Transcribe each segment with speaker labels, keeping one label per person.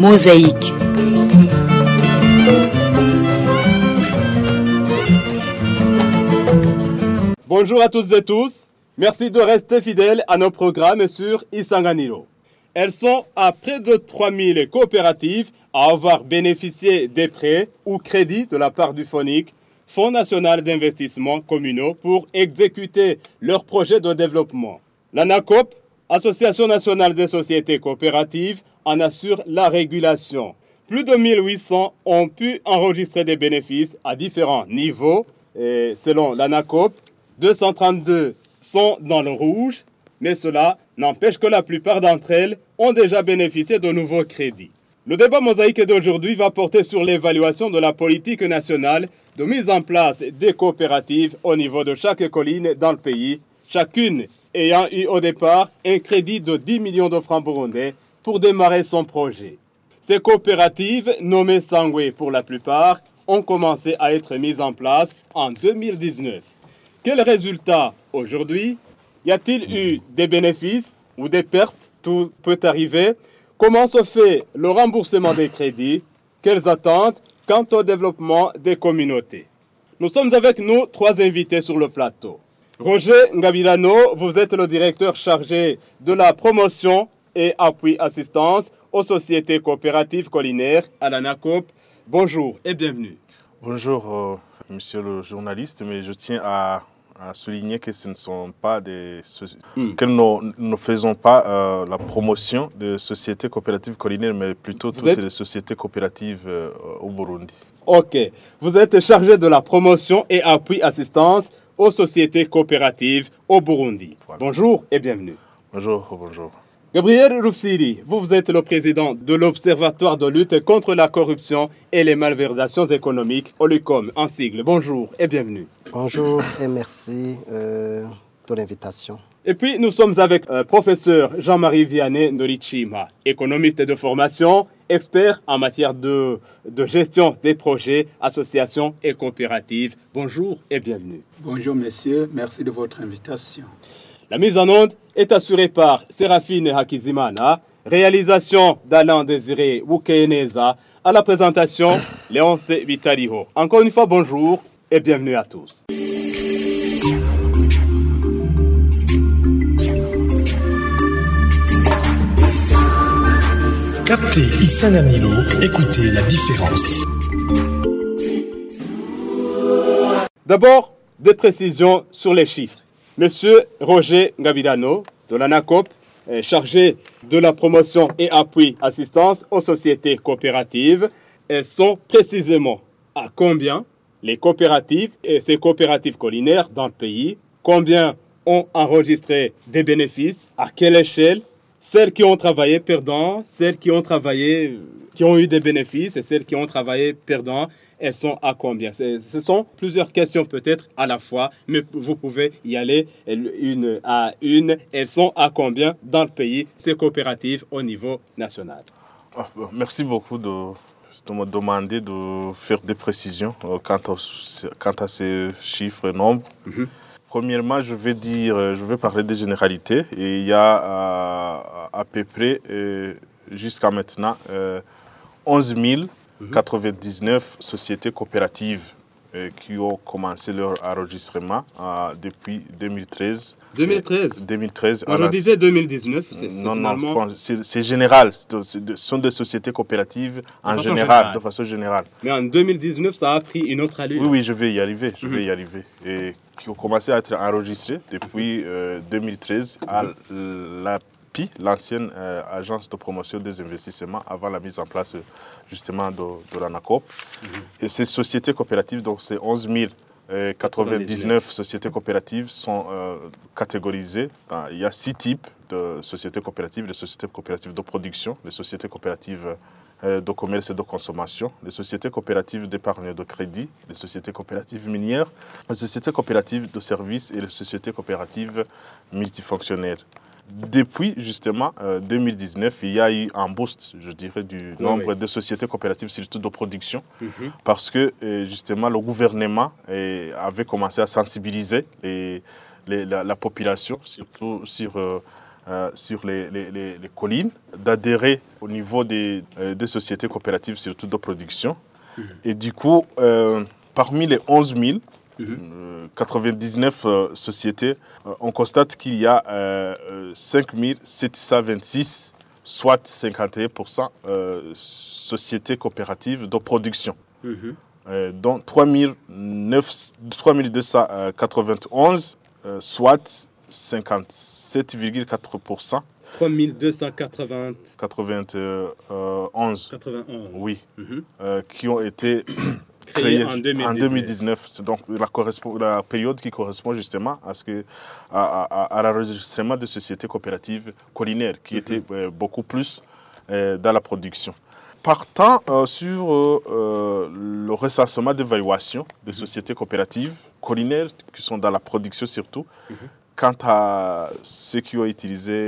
Speaker 1: Mosaïque.
Speaker 2: Bonjour à tous et tous. Merci de rester fidèles à nos programmes sur Isanganiro. Elles sont à près de 3000 coopératives à avoir bénéficié des prêts ou crédits de la part du FONIC, Fonds national d'investissement communaux, pour exécuter leurs projets de développement. L'ANACOP, Association nationale des sociétés coopératives, en assure la régulation. Plus de 1800 ont pu enregistrer des bénéfices à différents niveaux. Selon l'ANACOP, 232 sont dans le rouge, mais cela n'empêche que la plupart d'entre elles ont déjà bénéficié de nouveaux crédits. Le débat mosaïque d'aujourd'hui va porter sur l'évaluation de la politique nationale de mise en place des coopératives au niveau de chaque colline dans le pays, chacune ayant eu au départ un crédit de 10 millions de francs burundais pour démarrer son projet. Ces coopératives, nommées Sangwe pour la plupart, ont commencé à être mises en place en 2019. Quels résultats aujourd'hui? Y a-t-il eu des bénéfices ou des pertes? Tout peut arriver. Comment se fait le remboursement des crédits? Quelles attentes quant au développement des communautés? Nous sommes avec nous trois invités sur le plateau. Roger Ngabilano, vous êtes le directeur chargé de la promotion et appui assistance aux sociétés coopératives collinaires à la NACOP. Bonjour et bienvenue.
Speaker 3: Bonjour, euh, monsieur le journaliste, mais je tiens à, à souligner que ce ne sont pas des
Speaker 2: Hmm.
Speaker 3: que nous ne faisons pas euh, la promotion de sociétés coopératives collinaires, mais plutôt toutes
Speaker 2: êtes-
Speaker 3: les sociétés coopératives euh, au Burundi.
Speaker 2: Ok, vous êtes chargé de la promotion et appui assistance aux sociétés coopératives au Burundi.
Speaker 3: Voilà.
Speaker 2: Bonjour et bienvenue.
Speaker 3: Bonjour, bonjour.
Speaker 2: Gabriel Rufsiri, vous, vous êtes le président de l'Observatoire de lutte contre la corruption et les malversations économiques, OLUCOM en sigle. Bonjour et bienvenue.
Speaker 4: Bonjour et merci euh, de l'invitation.
Speaker 2: Et puis nous sommes avec euh, professeur Jean-Marie Vianney Norichima, économiste de formation, expert en matière de, de gestion des projets, associations et coopératives. Bonjour et bienvenue.
Speaker 5: Bonjour messieurs, merci de votre invitation.
Speaker 2: La mise en onde est assurée par Séraphine Hakizimana, réalisation d'Alain Désiré Wukeneza, à la présentation Léonce Vitaliho. Encore une fois, bonjour et bienvenue à tous.
Speaker 6: Captez Isanganilo, écoutez la différence.
Speaker 2: D'abord, des précisions sur les chiffres. Monsieur Roger Gavidano de l'ANACOP, chargé de la promotion et appui assistance aux sociétés coopératives, elles sont précisément à combien les coopératives et ces coopératives collinaires dans le pays, combien ont enregistré des bénéfices, à quelle échelle, celles qui ont travaillé perdant, celles qui ont travaillé, qui ont eu des bénéfices et celles qui ont travaillé perdant, elles sont à combien? Ce sont plusieurs questions peut-être à la fois, mais vous pouvez y aller une à une. Elles sont à combien dans le pays, ces coopératives au niveau national?
Speaker 3: Ah, merci beaucoup de, me demander de faire des précisions euh, quant, à ces chiffres et nombres.
Speaker 2: Mhm.
Speaker 3: Premièrement, je vais dire, euh, je vais parler des généralités. Il y a euh, à, à peu près, jusqu'à maintenant, 11 000 Mhm. 99 sociétés coopératives euh, qui ont commencé leur enregistrement euh, depuis 2013.
Speaker 2: 2013
Speaker 3: 2013.
Speaker 2: On disait 2019, c'est
Speaker 3: Non, non, c'est général. Ce sont des sociétés coopératives en général, de façon générale.
Speaker 2: Mais en 2019, ça a pris une autre allure.
Speaker 3: Oui, oui, je vais y arriver, je
Speaker 2: mhm.
Speaker 3: vais y arriver. Et qui ont commencé à être enregistrées depuis euh, 2013 à mhm. la l'ancienne euh, agence de promotion des investissements, avant la mise en place euh, justement de, de l'ANACOP. Et ces sociétés coopératives, donc c'est 11 000. euh, 99 sociétés coopératives sont euh, catégorisées. il y a six types de sociétés coopératives les sociétés coopératives de production, les sociétés coopératives euh, de commerce et de consommation, les sociétés coopératives d'épargne et de crédit, les sociétés coopératives minières, les sociétés coopératives de services et les sociétés coopératives multifonctionnelles. Depuis justement euh, 2019, il y a eu un boost, je dirais, du nombre
Speaker 2: oui.
Speaker 3: de sociétés coopératives, surtout de production,
Speaker 2: Mhm.
Speaker 3: parce que euh, justement le gouvernement euh, avait commencé à sensibiliser les- les- la, la population, surtout sur euh, euh, sur les, collines, d'adhérer au niveau des, euh, des sociétés coopératives, surtout de production. Et du coup, euh, parmi les 11 000, euh, 99 euh, sociétés, euh, on constate qu'il y a euh, euh, 5 726, soit 51%, euh, sociétés coopératives de production. Euh, dont 39 3291, euh, soit 57,4%,
Speaker 2: 3291.
Speaker 3: 91, oui,
Speaker 2: Mhm.
Speaker 3: euh, qui ont été
Speaker 2: Créé en 2019.
Speaker 3: en 2019. C'est donc la, période qui correspond justement à, ce que, à, à- à l'enregistrement de sociétés coopératives collinaires,
Speaker 2: Mhm.
Speaker 3: qui étaient euh, beaucoup plus euh, dans la production. Partant euh, sur le recensement d'évaluation
Speaker 2: Mhm.
Speaker 3: des sociétés coopératives collinaires qui sont dans la production surtout,
Speaker 2: Mhm.
Speaker 3: quant à ceux qui ont utilisé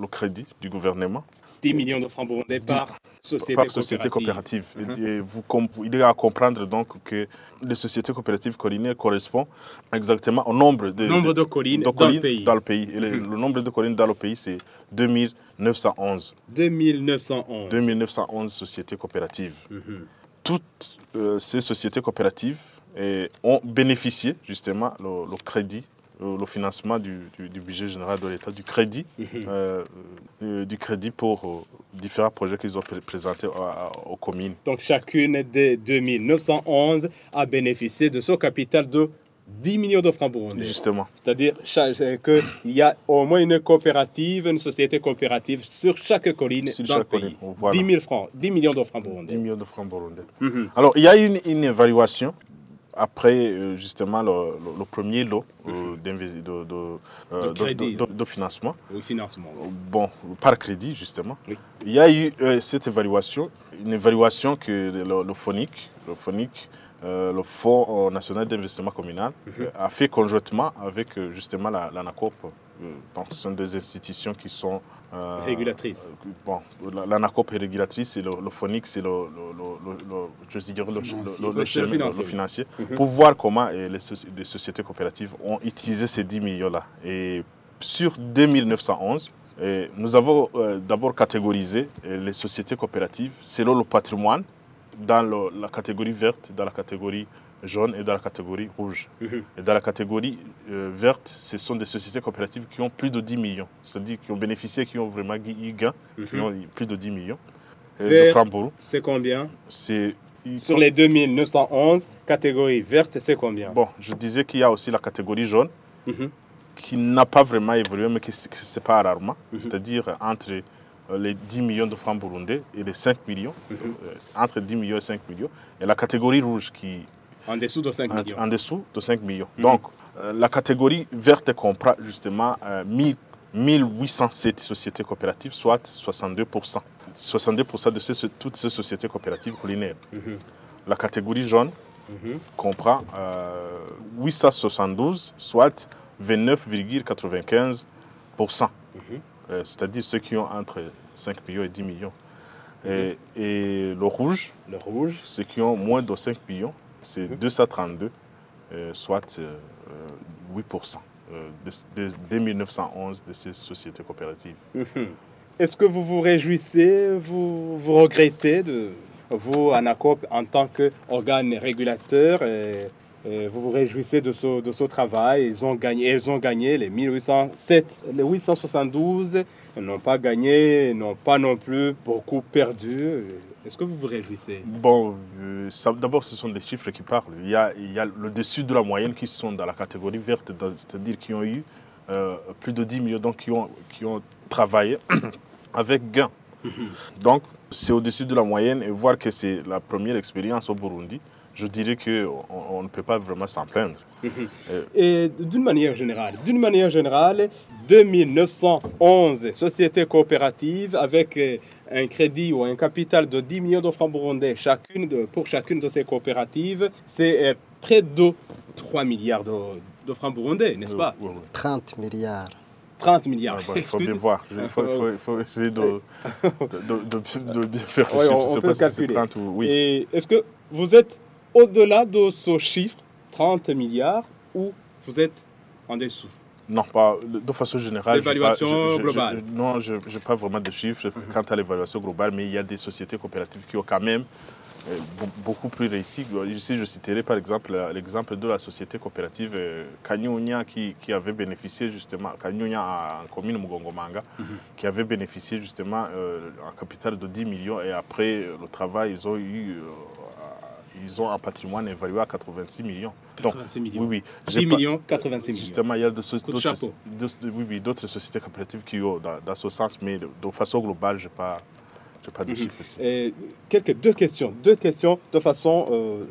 Speaker 3: le crédit du gouvernement,
Speaker 2: 10 millions de francs burundais par société
Speaker 3: par société coopérative. Et, et vous, com- vous- il est à comprendre donc que les sociétés coopératives collinaires correspondent exactement au nombre de,
Speaker 2: Nombre de collines dans le pays.
Speaker 3: dans le pays. Et le, le nombre de collines dans le pays, c'est 2911.
Speaker 2: 2911.
Speaker 3: 2911 sociétés coopératives.
Speaker 2: Mhm.
Speaker 3: Toutes euh, ces sociétés coopératives eh, ont bénéficié justement le, le crédit, le, le financement du, du- du budget général de l'État, du crédit,
Speaker 2: Mhm.
Speaker 3: euh, euh, du crédit pour euh, différents projets qu'ils ont pré- présentés aux communes.
Speaker 2: Donc chacune des 2911 a bénéficié de ce capital de 10 millions de francs burundais.
Speaker 3: Justement.
Speaker 2: C'est-à-dire qu'il y a au moins une coopérative, une société coopérative sur chaque colline
Speaker 3: Sur
Speaker 2: dans
Speaker 3: chaque
Speaker 2: le pays.
Speaker 3: colline, voilà.
Speaker 2: 10 000 francs, 10 millions de francs
Speaker 3: 10
Speaker 2: burundais.
Speaker 3: millions de francs burundais.
Speaker 2: Mhm.
Speaker 3: Alors, il y a une, une évaluation après euh, justement le, le- le premier lot euh, de, de, euh,
Speaker 2: De
Speaker 3: financement.
Speaker 2: Au financement.
Speaker 3: Bon, par crédit, justement.
Speaker 2: Oui.
Speaker 3: Il y a eu euh, cette évaluation, une évaluation que le, le FONIC, le, FONIC, euh, le Fonds national d'investissement communal,
Speaker 2: Mhm.
Speaker 3: a fait conjointement avec justement la, l'ANACOP. Euh, donc, ce sont des institutions qui sont. euh,
Speaker 2: Régulatrices.
Speaker 3: euh, bon, la- l'ANACOP est régulatrice et le, le FONIC, c'est le, le, le, le- le- je dirais le,
Speaker 5: Financier.
Speaker 3: pour voir comment euh, les, soci- les sociétés coopératives ont utilisé ces 10 millions-là. Et sur 2911, et nous avons euh, d'abord catégorisé euh, les sociétés coopératives selon le patrimoine dans le- la catégorie verte, dans la catégorie jaune et dans la catégorie rouge.
Speaker 2: Mhm.
Speaker 3: Et dans la catégorie euh, verte, ce sont des sociétés coopératives qui ont plus de 10 millions, c'est-à-dire qui ont bénéficié, qui ont vraiment eu gain, qui
Speaker 2: Mhm.
Speaker 3: ont eu plus de 10 millions
Speaker 2: Vert. C'est combien?
Speaker 3: C'est
Speaker 2: Sur les 2911, catégorie verte, c'est combien?
Speaker 3: Bon, je disais qu'il y a aussi la catégorie jaune
Speaker 2: Mhm.
Speaker 3: qui n'a pas vraiment évolué, mais qui se qui se sépare rarement,
Speaker 2: Mhm.
Speaker 3: c'est-à-dire entre euh, les 10 millions de francs burundais et les 5 millions,
Speaker 2: Mhm.
Speaker 3: euh, entre 10 millions et 5 millions, et la catégorie rouge qui
Speaker 2: En dessous de 5
Speaker 3: en,
Speaker 2: millions.
Speaker 3: en dessous de 5 millions.
Speaker 2: Mhm.
Speaker 3: Donc, euh, la catégorie verte comprend justement euh, 1000 1807 sociétés coopératives, soit 62%. 62% de ces- toutes ces sociétés coopératives collinaires.
Speaker 2: Mhm.
Speaker 3: La catégorie jaune
Speaker 2: Mhm.
Speaker 3: comprend euh, 872, soit 29,95%.
Speaker 2: Mhm.
Speaker 3: Euh, C'est-à-dire ceux qui ont entre 5 millions et 10 millions. Et, et le rouge,
Speaker 2: Le rouge.
Speaker 3: ceux qui ont moins de 5 millions, c'est
Speaker 2: Mhm.
Speaker 3: 232, euh, soit euh, euh, 8% euh, de- de- dès 1911 de ces sociétés coopératives.
Speaker 2: Mhm. Est-ce que vous vous réjouissez, vous, vous regrettez de vous, ANACOP, en tant qu'organe régulateur, et, et vous vous réjouissez de ce, de ce travail? Ils ont gagné, elles ont gagné les 1807, les 872, elles n'ont pas gagné, n'ont pas non plus beaucoup perdu. Est-ce que vous vous réjouissez?
Speaker 3: Bon, euh, d'abord, ce sont des chiffres qui parlent. Il y, a, il y a le dessus de la moyenne qui sont dans la catégorie verte, c'est-à-dire qui ont eu euh, plus de 10 millions, donc qui ont, qui ont travaillé avec gain. Donc, c'est au-dessus de la moyenne et voir que c'est la première expérience au Burundi, je dirais qu'on on ne peut pas vraiment s'en plaindre.
Speaker 2: Et d'une manière générale, d'une manière générale, 2911 sociétés coopératives avec euh, un crédit ou un capital de 10 millions de francs burundais chacune de- pour chacune de ces coopératives, c'est euh, près de 3 milliards de, de francs burundais, n'est-ce pas?
Speaker 3: Euh, ouais, ouais.
Speaker 4: 30 milliards.
Speaker 2: 30 milliards.
Speaker 3: Ah, bah, Il faut bien voir. Il faut, essayer de, de, de- de bien faire le
Speaker 2: Ouais,
Speaker 3: chiffre.
Speaker 2: on- on peut calculer.
Speaker 3: 30 ou... Oui.
Speaker 2: Et est-ce que vous êtes au-delà de ce chiffre, 30 milliards, ou vous êtes en dessous
Speaker 3: Non, pas de façon générale.
Speaker 2: L'évaluation
Speaker 3: je-
Speaker 2: globale.
Speaker 3: non, je n'ai pas vraiment de chiffres quant à l'évaluation globale, mais il y a des sociétés coopératives qui ont quand même euh, be- beaucoup plus réussi. Ici, je citerai par exemple euh, l'exemple de la société coopérative euh, Kanyunya qui, qui avait bénéficié justement, Kanyunya en commune Mugongomanga, qui avait bénéficié justement euh, en capital de 10 millions et après le travail, ils ont eu. euh, ils ont un patrimoine évalué à 86 millions. Donc,
Speaker 2: 86 millions.
Speaker 3: oui, oui.
Speaker 2: 10
Speaker 3: J'ai pas-
Speaker 2: millions, 86 millions.
Speaker 3: Justement, il y a d'autres oui, oui, sociétés coopératives qui ont dans, dans ce sens, mais de, de façon globale, je n'ai pas, j'ai pas de
Speaker 2: Mhm.
Speaker 3: chiffres ici.
Speaker 2: Et quelques, deux questions. Deux questions de façon euh,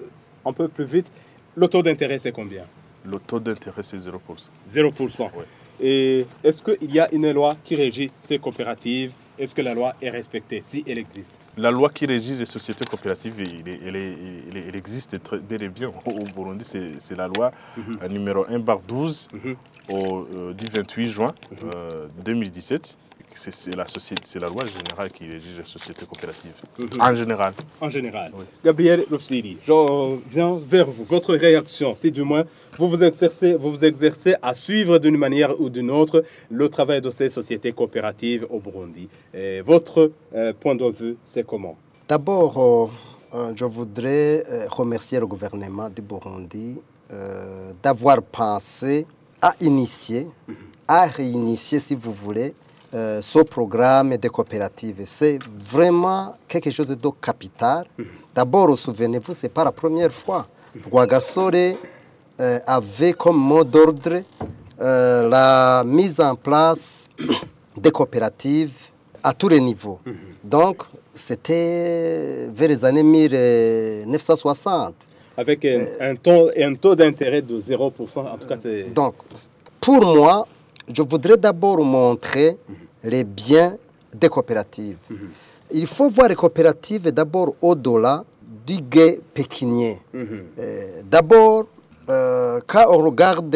Speaker 2: un peu plus vite. Le taux d'intérêt, c'est combien?
Speaker 3: Le taux d'intérêt, c'est 0%.
Speaker 2: 0%.
Speaker 3: Ouais.
Speaker 2: Et est-ce qu'il y a une loi qui régit ces coopératives? Est-ce que la loi est respectée, si elle existe?
Speaker 3: La loi qui régit les sociétés coopératives, elle, existe très, bel et bien au, Burundi. C'est la loi
Speaker 2: Mhm.
Speaker 3: euh, numéro 1 bar 12
Speaker 2: Mhm.
Speaker 3: au, euh, du 28 juin
Speaker 2: Mhm.
Speaker 3: euh, 2017. C'est la, société- c'est la loi générale qui régit les sociétés coopératives.
Speaker 2: Mhm.
Speaker 3: En général.
Speaker 2: En général.
Speaker 3: Oui.
Speaker 2: Gabriel Lofsiri, je viens vers vous. Votre réaction, si du moins vous vous exercez, vous vous exercez à suivre d'une manière ou d'une autre le travail de ces sociétés coopératives au Burundi. Et votre euh, point de vue, c'est comment?
Speaker 4: D'abord, euh, euh, je voudrais remercier le gouvernement du Burundi euh, d'avoir pensé à initier, à réinitier, si vous voulez, euh, ce programme des coopératives. C'est vraiment quelque chose de capital. D'abord, souvenez-vous, ce n'est pas la première fois. Rwagasore euh, avait comme mot d'ordre euh, la mise en place des coopératives à tous les niveaux. Donc, c'était vers les années 1960.
Speaker 2: Avec un, un taux, un taux d'intérêt de 0%, en tout cas.
Speaker 4: Donc, pour moi, je voudrais d'abord montrer les biens des coopératives. Il faut voir les coopératives d'abord au-delà du guet pécunier.
Speaker 2: Mhm.
Speaker 4: Euh, D'abord, euh, quand on regarde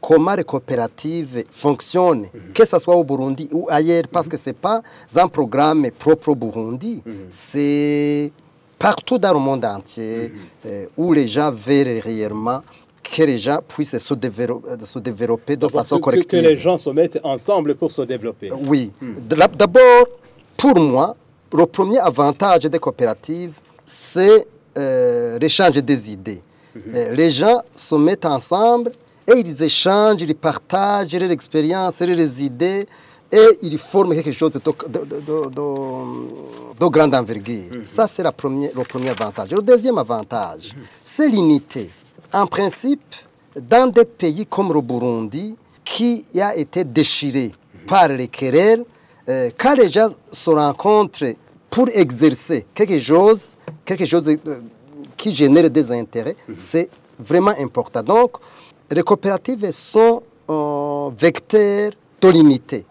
Speaker 4: comment les coopératives fonctionnent, que ce soit au Burundi ou ailleurs, parce que ce n'est pas un programme propre au Burundi, c'est partout dans le monde entier euh, où les gens veulent réellement que les gens puissent se développer, se développer de façon
Speaker 2: que, que-
Speaker 4: collective.
Speaker 2: que les gens se mettent ensemble pour se développer.
Speaker 4: Oui. La- D'abord, pour moi, le premier avantage des coopératives, c'est euh, l'échange des idées. Euh, les gens se mettent ensemble et ils échangent, ils partagent leurs expériences, leurs idées et ils forment quelque chose de, de, de- de- de- de grande envergure. Ça, c'est le premier avantage. Le deuxième avantage, c'est l'unité. En principe, dans des pays comme le Burundi, qui a été déchiré par les querelles, euh, quand les gens se rencontrent pour exercer quelque chose, quelque chose euh, qui génère des intérêts, c'est vraiment important. Donc, les coopératives sont euh, vecteurs de l'unité.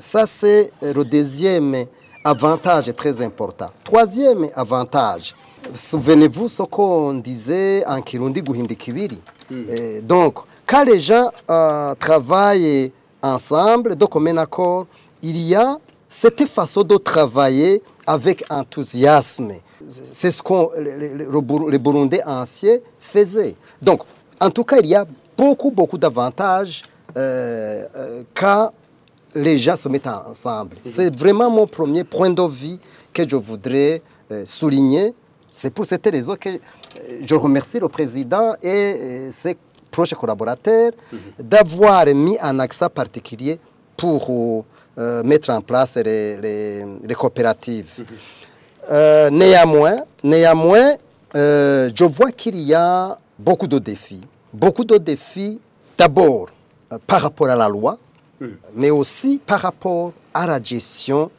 Speaker 4: Ça, c'est le deuxième avantage très important. Troisième avantage, souvenez-vous ce qu'on disait en Kirundi Guhindikibiri. Euh, Donc, quand les gens euh, travaillent ensemble, de commun accord, il y a cette façon de travailler avec enthousiasme. C'est ce que les Burundais anciens faisaient. Donc, en tout cas, il y a beaucoup, beaucoup d'avantages euh, euh, quand les gens se mettent ensemble. C'est vraiment mon premier point de vue que je voudrais souligner. C'est pour cette raison que euh, je remercie le président et euh, ses proches collaborateurs d'avoir mis un accent particulier pour euh, mettre en place les, les- les coopératives. Euh, néanmoins, néanmoins euh, je vois qu'il y a beaucoup de défis. Beaucoup de défis, d'abord par rapport à la loi, mais aussi par rapport à la gestion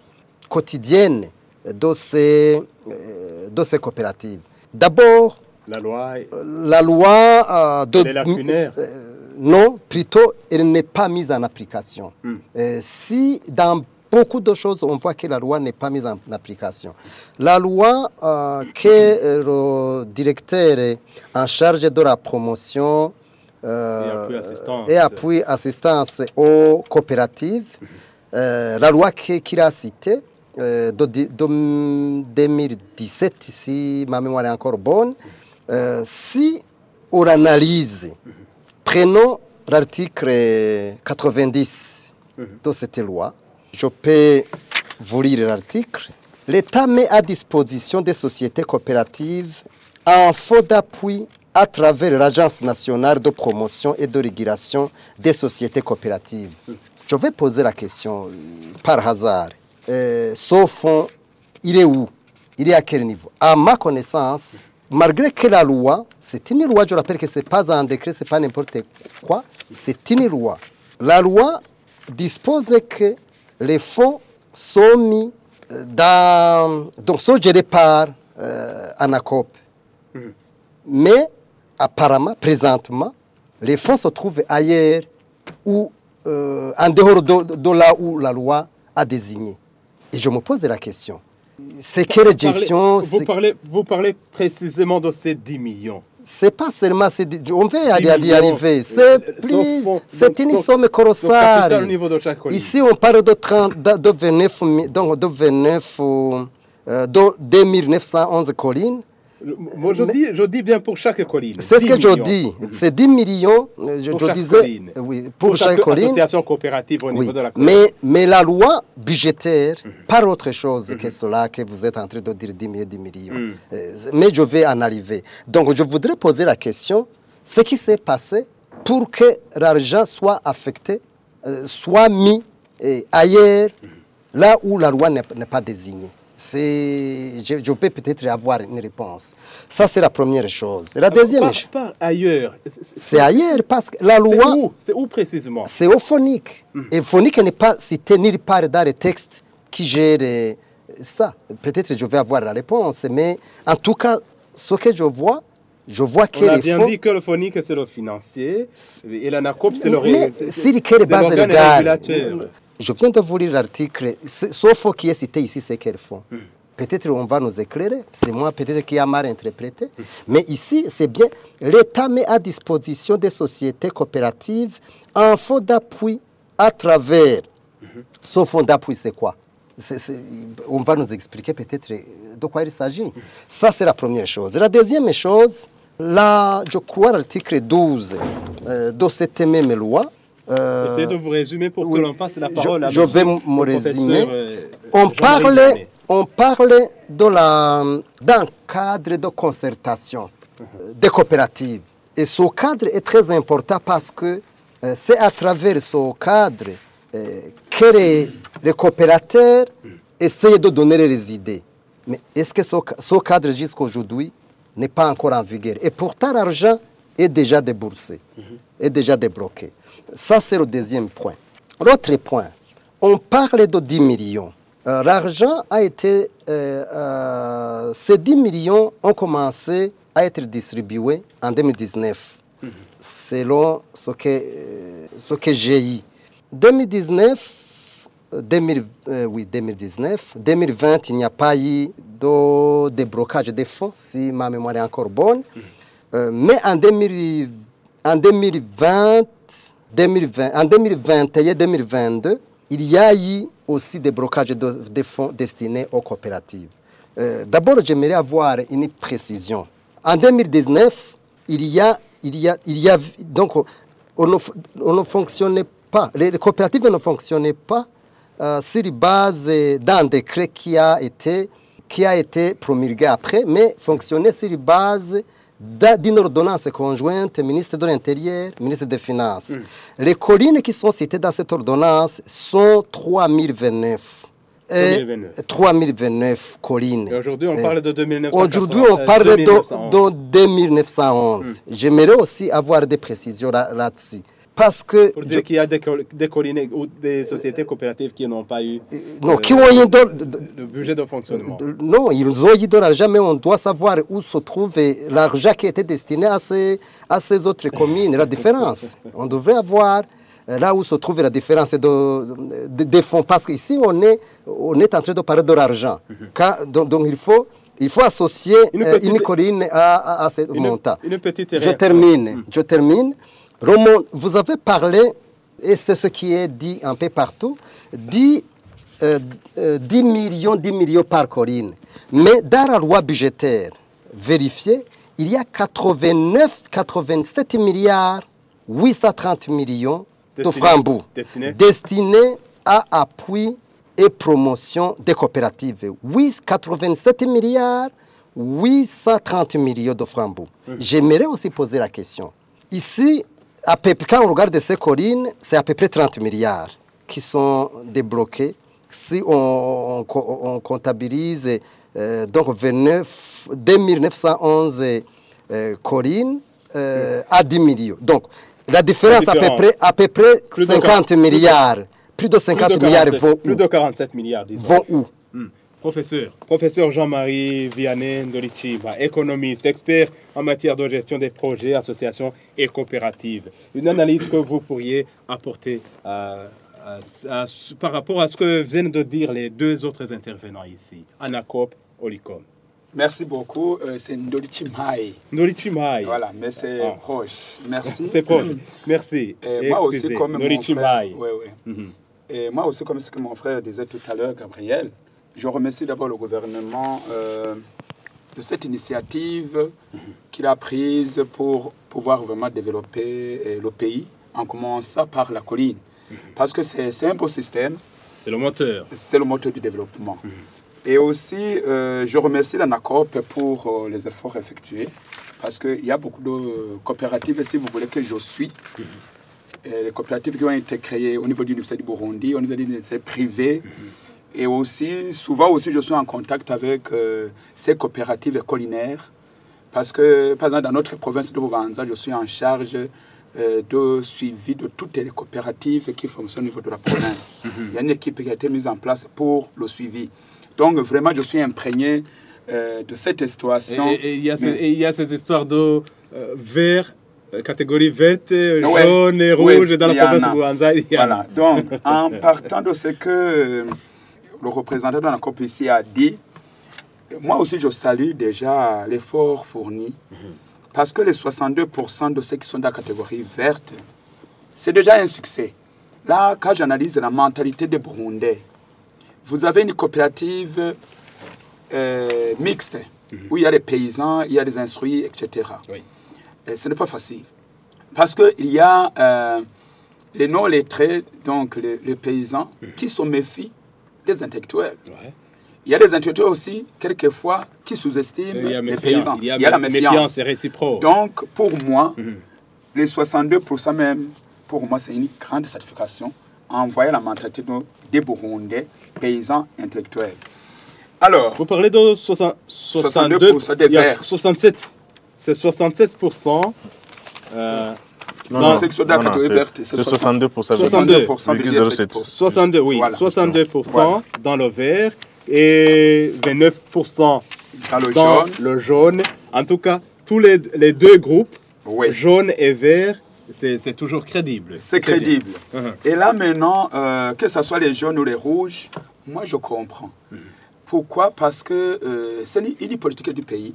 Speaker 4: quotidienne de ces, euh, de ces coopératives. D'abord,
Speaker 2: La loi,
Speaker 4: la loi euh, de...
Speaker 2: Elle.
Speaker 4: Euh, non, plutôt, elle n'est pas mise en application.
Speaker 2: Hmm.
Speaker 4: Si dans beaucoup de choses, on voit que la loi n'est pas mise en application. La loi euh, que le directeur en charge de la promotion euh,
Speaker 2: Et appui assistance.
Speaker 4: et appui assistance aux coopératives, euh, la loi qu'il a citée euh, de, de 2017, si ma mémoire est encore bonne, euh, si on analyse, prenons l'article 90 de cette loi. Je peux vous lire l'article. L'État met à disposition des sociétés coopératives un fonds d'appui à travers l'Agence nationale de promotion et de régulation des sociétés coopératives. Je vais poser la question euh, par hasard. Euh, ce fonds, il est où? Il est à quel niveau? À ma connaissance, malgré que la loi, c'est une loi, je rappelle que ce n'est pas un décret, ce n'est pas n'importe quoi, c'est une loi. La loi dispose que les fonds sont mis euh, dans, donc sont gérés par euh, ANACOP. Mais apparemment, présentement, les fonds se trouvent ailleurs ou euh, en dehors de, de là où la loi a désigné. Et je me pose la question. C'est quelle
Speaker 2: Parlez-
Speaker 4: gestion
Speaker 2: vous,
Speaker 4: c'est-
Speaker 2: parlez, vous parlez précisément de ces 10 millions.
Speaker 4: C'est pas seulement, c'est- on va y
Speaker 2: millions,
Speaker 4: arriver.
Speaker 2: euh,
Speaker 4: C'est plus, c'est une somme colossale. Ici, on parle de, 30, de, de 29, mi- donc de 29, euh, de 2911 collines.
Speaker 2: Moi, je, dis, je dis bien pour chaque colline.
Speaker 4: C'est ce
Speaker 2: 10
Speaker 4: que je dis. C'est 10 millions, euh, je,
Speaker 2: Pour
Speaker 4: je
Speaker 2: chaque
Speaker 4: disais,
Speaker 2: colline.
Speaker 4: oui, pour, chaque, colline.
Speaker 2: association coopérative au niveau de la colline.
Speaker 4: Mais, mais la loi budgétaire,
Speaker 2: Mhm.
Speaker 4: pas autre chose que cela que vous êtes en train de dire 10 millions, 10 millions.
Speaker 2: Mhm.
Speaker 4: Euh, mais je vais en arriver. Donc, je voudrais poser la question, ce qui s'est passé pour que l'argent soit affecté, euh, soit mis euh, ailleurs,
Speaker 2: Mhm.
Speaker 4: là où la loi n'est pas désignée. C'est- Je, je peux peut-être avoir une réponse. Ça, c'est la première chose. La deuxième chose,
Speaker 2: pas ailleurs.
Speaker 4: c'est ailleurs parce que la loi...
Speaker 2: où? C'est où précisément?
Speaker 4: C'est au phonique. Et phonique n'est pas cité nulle part dans les textes qui gèrent euh, ça. Peut-être que je vais avoir la réponse, mais en tout cas, ce que je vois, je vois que
Speaker 2: On a bien
Speaker 4: fonds...
Speaker 2: dit que le phonique, c'est le financier. Et l'ANACOP, c'est le,
Speaker 4: Mais
Speaker 2: c'est-
Speaker 4: légale
Speaker 2: régulateur.
Speaker 4: Je viens de vous lire l'article. Sauf qui est cité ici, c'est qu'elles font.
Speaker 2: Hmm.
Speaker 4: Peut-être on va nous éclairer. C'est moi peut-être qui a mal interprété.
Speaker 2: Hmm.
Speaker 4: Mais ici, c'est bien. L'État met à disposition des sociétés coopératives un fonds d'appui à travers.
Speaker 2: Hmm.
Speaker 4: Ce fonds d'appui, c'est quoi? On va nous expliquer peut-être de quoi il s'agit. Ça, c'est la première chose. La deuxième chose, là, je crois l'article 12 euh, de cette même loi. Euh,
Speaker 2: Essayez de vous résumer pour
Speaker 4: oui.
Speaker 2: que l'on passe la parole à
Speaker 4: Je, je vais me résumer.
Speaker 2: euh,
Speaker 4: On parle, on parle d'un cadre de concertation euh, des coopératives. Et ce cadre est très important parce que euh, c'est à travers ce cadre euh, que les, les coopérateurs essayent de donner les idées. Mais est-ce que ce, ce cadre jusqu'à aujourd'hui n'est pas encore en vigueur? Et pourtant, l'argent est déjà déboursé, est déjà débloqué. Ça, c'est le deuxième point. L'autre point, on parle de 10 millions. Euh, L'argent a été. euh, euh, ces 10 millions ont commencé à être distribués en 2019, selon ce que, euh, ce que j'ai eu. 2019, euh, 2000, euh, oui, 2019, 2020, il n'y a pas eu de déblocage des fonds, si ma mémoire est encore bonne. Euh, mais en, 2000 en 2020, 2020, en 2021 2022, il y a eu aussi des blocages de, fonds destinés aux coopératives. Euh, D'abord, j'aimerais avoir une précision. En 2019, il y a, il y a, il y a donc on on fonctionnait pas, les, coopératives ne fonctionnaient pas euh, sur base d'un décret qui a été qui a été promulgué après, mais fonctionnait sur base d'une ordonnance conjointe, ministre de l'Intérieur, ministre des Finances. Les collines qui sont citées dans cette ordonnance sont 3029. Et
Speaker 2: 3029.
Speaker 4: 3029 collines.
Speaker 2: Aujourd'hui, on parle de 2900.
Speaker 4: Aujourd'hui, on parle de, de 2911. J'aimerais aussi avoir des précisions là- là-dessus. Parce que.
Speaker 2: Pour
Speaker 4: je-
Speaker 2: dire qu'il y a des, col- des collines ou des sociétés coopératives qui n'ont pas eu
Speaker 4: non,
Speaker 2: euh,
Speaker 4: qui ont eu de- de-
Speaker 2: le budget de fonctionnement.
Speaker 4: de- non, ils ont eu de l'argent, mais on doit savoir où se trouve l'argent qui était destiné à ces, à ces autres communes. La différence. On devait avoir euh, là où se trouve la différence de, de- des fonds. Parce qu'ici, on est, on est en train de parler de l'argent. Quand- Donc, donc il, faut, il faut associer
Speaker 2: Une
Speaker 4: euh, colline à, à, à ce
Speaker 2: Une,
Speaker 4: montant.
Speaker 2: petite
Speaker 4: Je termine. Je termine. Roman, vous avez parlé, et c'est ce qui est dit un peu partout, 10, euh, euh, 10 millions, 10 millions par colline. Mais dans la loi budgétaire vérifiée, il y a 89, 87 milliards 830 millions de francs
Speaker 2: destiné
Speaker 4: destinés à appui et promotion des coopératives. 8, 87 milliards, 830 millions de francs bou. J'aimerais aussi poser la question. Ici, à peu près, quand on regarde ces collines, c'est à peu près 30 milliards qui sont débloqués. Si on, on co- on comptabilise euh, donc 29, 2911 euh, collines euh, à 10 millions. Donc, la différence, à peu près, à peu près
Speaker 2: Plus de
Speaker 4: 50
Speaker 2: quarante-
Speaker 4: milliards. Plus de 50
Speaker 2: plus de
Speaker 4: milliards
Speaker 2: 47
Speaker 4: vont
Speaker 2: plus
Speaker 4: où
Speaker 2: de 47 milliards, disons.
Speaker 4: Vont où?
Speaker 2: Hmm. Professeur, professeur Jean-Marie Vianney Ndolichiba, économiste, expert en matière de gestion des projets, associations et coopératives. Une analyse que vous pourriez apporter à- à- par rapport à ce que viennent de dire les deux autres intervenants ici, Anacop, Olicom.
Speaker 5: Merci beaucoup. Euh, c'est Ndolichi Mhae.
Speaker 2: Ndolichimai,
Speaker 5: Voilà, mais c'est
Speaker 2: Ah.
Speaker 5: proche. Merci.
Speaker 2: c'est proche. Merci.
Speaker 5: Et moi aussi, comme mon frère,
Speaker 2: Ndolichimai.
Speaker 5: ouais, ouais.
Speaker 2: Mhm.
Speaker 5: Et moi aussi, comme ce que mon frère disait tout à l'heure, Gabriel, je remercie d'abord le gouvernement euh, de cette initiative qu'il a prise pour pouvoir vraiment développer euh, le pays, en commençant par la colline. Parce que c'est un beau système,
Speaker 2: C'est le moteur.
Speaker 5: c'est le moteur du développement. Et aussi, euh, je remercie l'ANACOP pour euh, les efforts effectués, parce qu'il y a beaucoup de coopératives, si vous voulez, que je suis. Les coopératives qui ont été créées au niveau de l'Université du Burundi, au niveau de l'université privée. Et aussi, souvent aussi, je suis en contact avec euh, ces coopératives collinaires. Parce que, par exemple, dans notre province de Bubanza, je suis en charge euh, de suivi de toutes les coopératives qui fonctionnent au niveau de la province. Il y a une équipe qui a été mise en place pour le suivi. Donc, vraiment, je suis imprégné euh, de cette
Speaker 2: Et
Speaker 5: situation.
Speaker 2: et- il y, a ces- y a histoires de euh, vert, catégorie verte,
Speaker 5: Ouais,
Speaker 2: jaune et
Speaker 5: ouais,
Speaker 2: rouge dans la province de Bouanza. il y en a.
Speaker 5: Voilà. Donc, en partant de ce que le représentant de la COP ici a dit, moi aussi je salue déjà l'effort fourni. Parce que les 62% de ceux qui sont dans la catégorie verte, c'est déjà un succès. Là, quand j'analyse la mentalité des Burundais, vous avez une coopérative euh, mixte, où il y a des paysans, il y a des instruits, etc.
Speaker 2: Oui.
Speaker 5: Et ce n'est pas facile. Parce qu'il y a euh, les non-lettrés, donc les, les paysans, qui se méfient des intellectuels.
Speaker 2: Ouais.
Speaker 5: Il y a des intellectuels aussi, quelquefois, qui sous-estiment
Speaker 2: Il y a,
Speaker 5: les paysans.
Speaker 2: Il y a,
Speaker 5: la
Speaker 2: méfiance. réciproque.
Speaker 5: Donc, pour moi,
Speaker 2: Mhm.
Speaker 5: les 62% même, pour moi, c'est une grande satisfaction en voyant la mentalité de- des Burundais, paysans intellectuels. Alors,
Speaker 2: Vous parlez de 60 62,
Speaker 5: 62% des verts.
Speaker 2: 67. C'est 67%. Euh,
Speaker 3: Non, c'est-
Speaker 5: verte, c'est
Speaker 3: c'est 62 pour ça.
Speaker 2: 62,
Speaker 5: 62,07%.
Speaker 2: 62, oui,
Speaker 5: Voilà.
Speaker 2: 62%
Speaker 5: Voilà.
Speaker 2: dans le vert et 29%
Speaker 5: Dans le
Speaker 2: dans
Speaker 5: jaune,
Speaker 2: le jaune. En tout cas, tous les, les deux groupes,
Speaker 5: oui,
Speaker 2: jaune et vert, c'est c'est toujours crédible.
Speaker 5: c'est crédible.
Speaker 2: Mhm.
Speaker 5: Et là maintenant, euh, que ce soit les jaunes ou les rouges, moi je comprends. Pourquoi? Parce que euh, c'est une, une politique du pays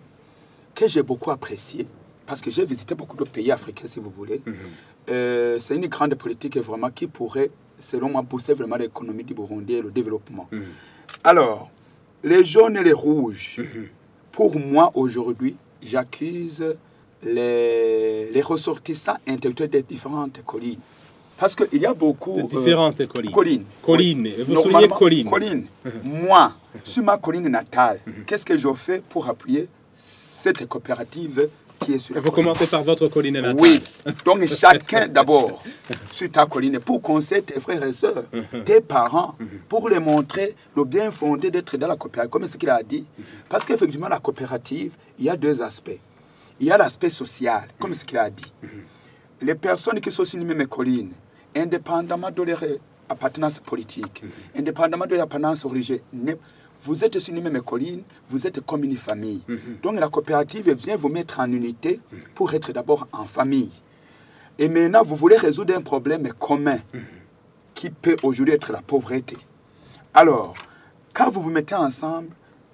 Speaker 5: que j'ai beaucoup appréciée. Parce que j'ai visité beaucoup de pays africains, si vous voulez. Euh, c'est une grande politique vraiment qui pourrait, selon moi, booster vraiment l'économie du Burundi et le développement.
Speaker 2: Mhm.
Speaker 5: Alors, les jaunes et les rouges, pour moi aujourd'hui, j'accuse les, les ressortissants intellectuels des différentes collines. Parce qu'il y a beaucoup...
Speaker 2: De
Speaker 5: euh,
Speaker 2: différentes collines.
Speaker 5: collines.
Speaker 2: Collines. Vous soulignez collines.
Speaker 5: Colline. Moi, sur ma colline natale, qu'est-ce que je fais pour appuyer cette coopérative est sur
Speaker 2: Et
Speaker 5: la
Speaker 2: vous
Speaker 5: colline
Speaker 2: commencez par votre colline natale.
Speaker 5: oui. Donc chacun d'abord sur ta colline pour conseiller tes frères et sœurs, tes parents, pour les montrer le bien fondé d'être dans la coopérative, comme ce qu'il a dit. Parce qu'effectivement, la coopérative, il y a deux aspects. Il y a l'aspect social, comme ce qu'il a dit. Les personnes qui sont sur les mêmes collines, indépendamment de leur appartenance politique, indépendamment de leur appartenance religieuse, vous êtes sur les mêmes collines, vous êtes comme une famille. Donc la coopérative vient vous mettre en unité pour être d'abord en famille. Et maintenant, vous voulez résoudre un problème commun qui peut aujourd'hui être la pauvreté. Alors, quand vous vous mettez ensemble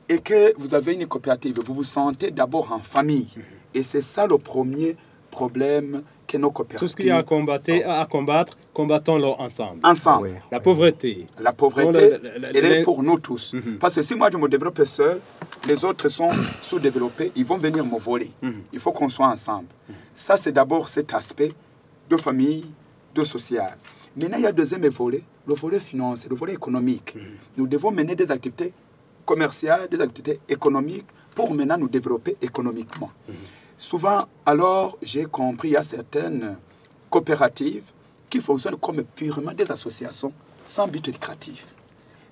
Speaker 5: et que vous avez une coopérative, vous vous sentez d'abord en famille. Et c'est ça le premier problème que nos coopératives...
Speaker 2: Tout ce qu'il y a à combattre, à combattre combattons-le ensemble.
Speaker 5: Ensemble.
Speaker 4: Oui.
Speaker 2: La pauvreté.
Speaker 5: La pauvreté,
Speaker 2: Non, le- le- le-
Speaker 5: elle est pour nous tous.
Speaker 2: Mhm.
Speaker 5: Parce que si moi je me développe seul, les autres sont sous-développés, ils vont venir me voler.
Speaker 2: Mhm.
Speaker 5: Il faut qu'on soit ensemble. Ça, c'est d'abord cet aspect de famille, de social. Maintenant, il y a un deuxième volet, le volet financier, le volet économique. Nous devons mener des activités commerciales, des activités économiques pour maintenant nous développer économiquement. Souvent, alors, j'ai compris, il y a certaines coopératives qui fonctionnent comme purement des associations sans but lucratif.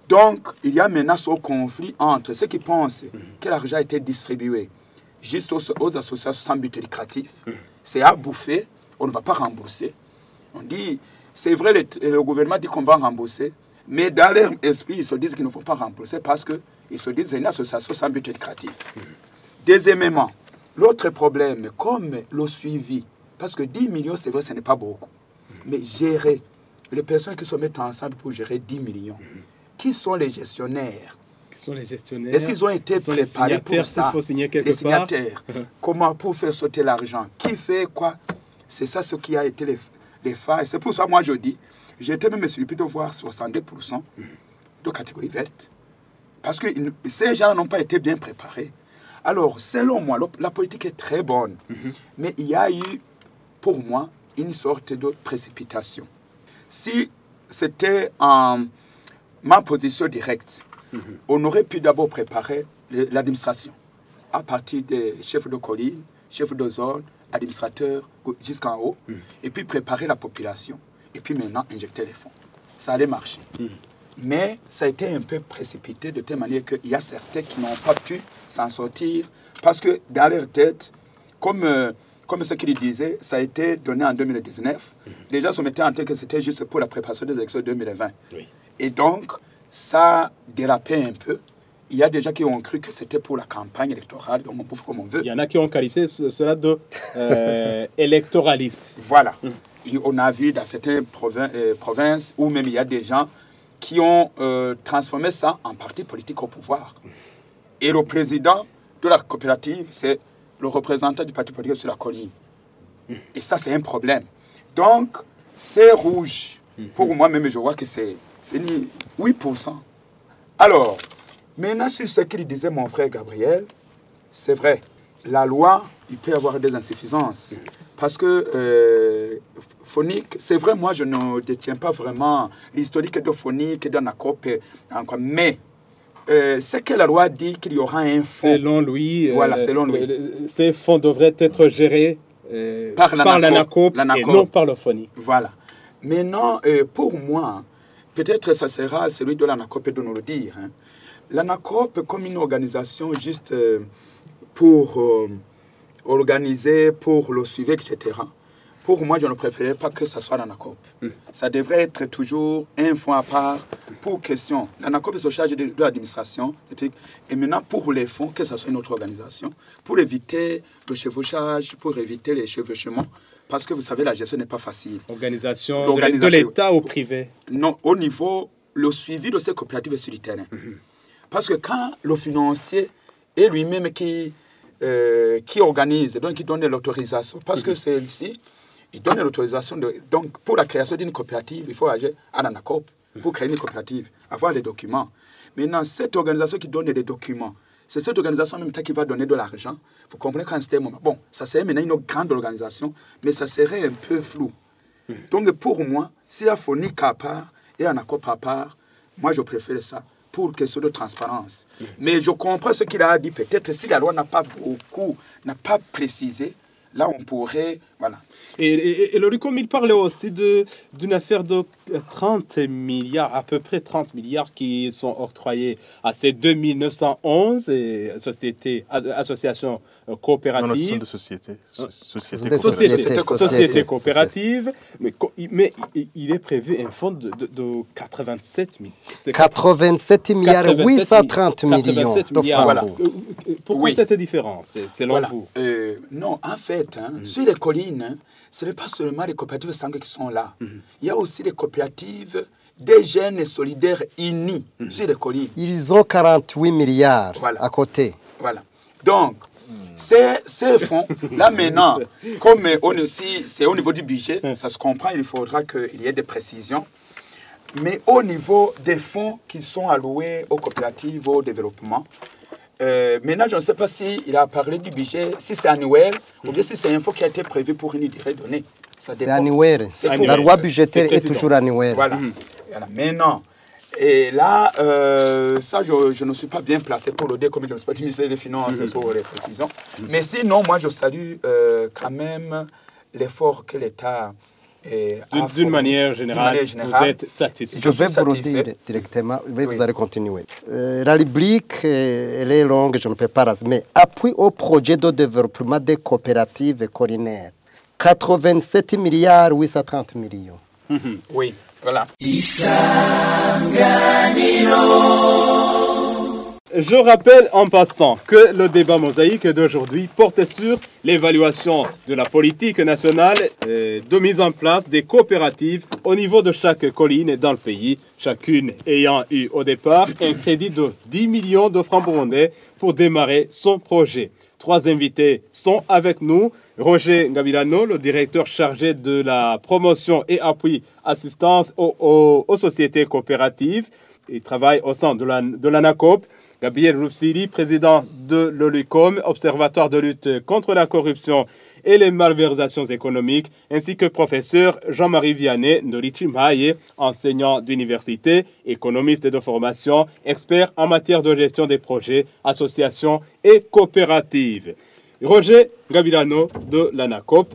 Speaker 5: Donc, il y a maintenant ce conflit entre ceux qui pensent que l'argent a été distribué juste aux, aux associations sans but lucratif. C'est à bouffer, on ne va pas rembourser. On dit, c'est vrai, le, le gouvernement dit qu'on va rembourser, mais dans leur esprit, ils se disent qu'il ne faut pas rembourser parce qu'ils se disent que c'est une association sans but lucratif. Deuxièmement, l'autre problème, comme le suivi, parce que 10 millions, c'est vrai, ce n'est pas beaucoup, mais gérer, les personnes qui se mettent ensemble pour gérer 10 millions, qui sont les gestionnaires?
Speaker 2: Qui sont les gestionnaires?
Speaker 5: Est-ce qu'ils ont été préparés pour ça?
Speaker 2: Faut signer quelque
Speaker 5: Les
Speaker 2: part.
Speaker 5: Signataires. Comment pour faire sauter l'argent? Qui fait quoi? C'est ça ce qui a été les, les failles. C'est pour ça moi je dis, j'ai été même surpris de voir 62% de catégorie verte. Parce que ces gens n'ont pas été bien préparés. Alors, selon moi, la politique est très bonne. Mais il y a eu, pour moi, une sorte de précipitation. Si c'était en ma position directe, on aurait pu d'abord préparer l'administration à partir des chefs de colline, chefs de zone, administrateurs jusqu'en haut, et puis préparer la population, et puis maintenant injecter les fonds. Ça allait marcher. Mais ça a été un peu précipité de telle manière qu'il y a certains qui n'ont pas pu s'en sortir parce que dans leur tête, comme, euh, comme ce qu'il disait, ça a été donné en 2019. Les gens se mettaient en tête que c'était juste pour la préparation des élections 2020.
Speaker 2: Oui.
Speaker 5: Et donc, ça dérapait un peu. Il y a des gens qui ont cru que c'était pour la campagne électorale, donc on bouffe comme on veut.
Speaker 2: Il y en a qui ont qualifié ce- cela de euh, électoraliste.
Speaker 5: Voilà. Et on a vu dans certaines provin- euh, provinces où même il y a des gens qui ont euh, transformé ça en parti politique au pouvoir. Et le président de la coopérative, c'est le représentant du parti politique sur la colline. Et ça, c'est un problème. Donc, c'est rouge. Pour moi-même, je vois que c'est c'est ni 8%. Alors, maintenant, sur ce qu'il disait mon frère Gabriel, c'est vrai, la loi, il peut y avoir des insuffisances. Parce que euh, phonique, c'est vrai, moi, je ne détiens pas vraiment l'historique de phonique et d'anacop, encore, mais euh, c'est que la loi dit qu'il y aura un fonds.
Speaker 2: Selon lui, euh,
Speaker 5: Voilà, selon lui.
Speaker 2: euh, ces fonds devraient être gérés
Speaker 5: Par l'ANACOP,
Speaker 2: et non par le FONI.
Speaker 5: Voilà. Maintenant, pour moi, peut-être ça sera celui de l'ANACOP de nous le dire. hein. L'ANACOP, comme une organisation juste pour euh, organiser, pour le suivre, etc. Pour moi, je ne préférais pas que ça soit l'ANACOP. Ça devrait être toujours un fonds à part pour question. L'ANACOP se charge de, de l'administration. Et maintenant, pour les fonds, que ce soit une autre organisation, pour éviter le chevauchage, pour éviter les chevauchements. Parce que vous savez, la gestion n'est pas facile.
Speaker 2: Organisation de- l'État au privé.
Speaker 5: Non, au niveau, le suivi de ces coopératives sur le terrain. Parce que quand le financier est lui-même qui, euh, qui organise, donc qui donne l'autorisation, parce que celle-ci, il donne l'autorisation. Donc, pour la création d'une coopérative, il faut agir à l'ANACOP pour créer une coopérative, avoir les documents. Maintenant, cette organisation qui donne les documents, c'est cette organisation en même temps qui va donner de l'argent. Vous comprenez qu'en ce moment, bon, ça serait maintenant une grande organisation, mais ça serait un peu flou. Donc pour moi, s'il y a phonique à part et un accord à part, moi je préfère ça pour question de transparence. Mais je comprends ce qu'il a dit. Peut-être si la loi n'a pas beaucoup, n'a pas précisé, là on pourrait, voilà.
Speaker 2: Et, et, et le RICOM, il parlait aussi de- d'une affaire de 30 milliards, à peu près 30 milliards qui sont octroyés à ces 2911 et sociétés, as- associations euh,
Speaker 3: Non, non, ce sont
Speaker 2: coopératives.
Speaker 3: des sociétés. so- Sociétés coopératives.
Speaker 2: Sociétés,
Speaker 4: Sociétés,
Speaker 2: sociétés
Speaker 4: sociétés.
Speaker 2: coopératives, mais, mais il- est prévu un fonds de, de, de 87 000. C'est
Speaker 4: 87 milliards
Speaker 2: 87
Speaker 4: 830 millions
Speaker 2: 87
Speaker 4: de
Speaker 2: milliards.
Speaker 4: francs.
Speaker 5: Voilà.
Speaker 2: Euh, euh, Pourquoi
Speaker 5: Oui.
Speaker 2: cette différence, selon
Speaker 5: Voilà.
Speaker 2: vous?
Speaker 5: Euh, non, en fait, hein, sur les collines, hein, ce n'est pas seulement les coopératives sanguines qui sont là. Il y a aussi les coopératives des jeunes et solidaires unis sur les collines.
Speaker 4: Ils ont 48 milliards
Speaker 5: Voilà.
Speaker 4: à côté.
Speaker 5: Voilà. Donc, ces, ces fonds, là maintenant, comme on aussi, c'est au niveau du budget, ça se comprend, il faudra qu'il y ait des précisions. Mais au niveau des fonds qui sont alloués aux coopératives, au développement, euh, maintenant, je ne sais pas s'il a parlé du budget, si c'est annuel ou bien si c'est un fonds qui a été prévu pour une durée donnée.
Speaker 4: C'est annuel. La loi budgétaire est toujours annuelle.
Speaker 5: Voilà. Voilà. Maintenant, et là, euh, ça, je, je ne suis pas bien placé pour le dire, comme je ne suis pas du ministère des Finances pour les précisions. Mais sinon, moi, je salue euh, quand même l'effort que l'État
Speaker 2: D'une- manière générale, vous
Speaker 5: générale.
Speaker 2: êtes satisfait.
Speaker 4: Je vais vous le dire directement, oui,
Speaker 5: Oui.
Speaker 4: vous allez continuer. Euh, la rubrique, euh, elle est longue, je ne peux pas la... Mais appui au projet de développement des coopératives collinaires. 87 milliards 830 millions.
Speaker 5: Oui, voilà.
Speaker 2: Je rappelle en passant que le débat mosaïque d'aujourd'hui porte sur l'évaluation de la politique nationale euh, de mise en place des coopératives au niveau de chaque colline dans le pays, chacune ayant eu au départ un crédit de 10 millions de francs burundais pour démarrer son projet. Trois invités sont avec nous. Roger Gavilano, le directeur chargé de la promotion et appui assistance aux, sociétés coopératives. Il travaille au sein de l'ANACOP. Gabriel Roussili, président de l'OLUCOM, observatoire de lutte contre la corruption et les malversations économiques, ainsi que professeur Jean-Marie Vianney Ndorichi Maye, enseignant d'université, économiste de formation, expert en matière de gestion des projets, associations et coopératives. Roger Gavilano de l'ANACOP,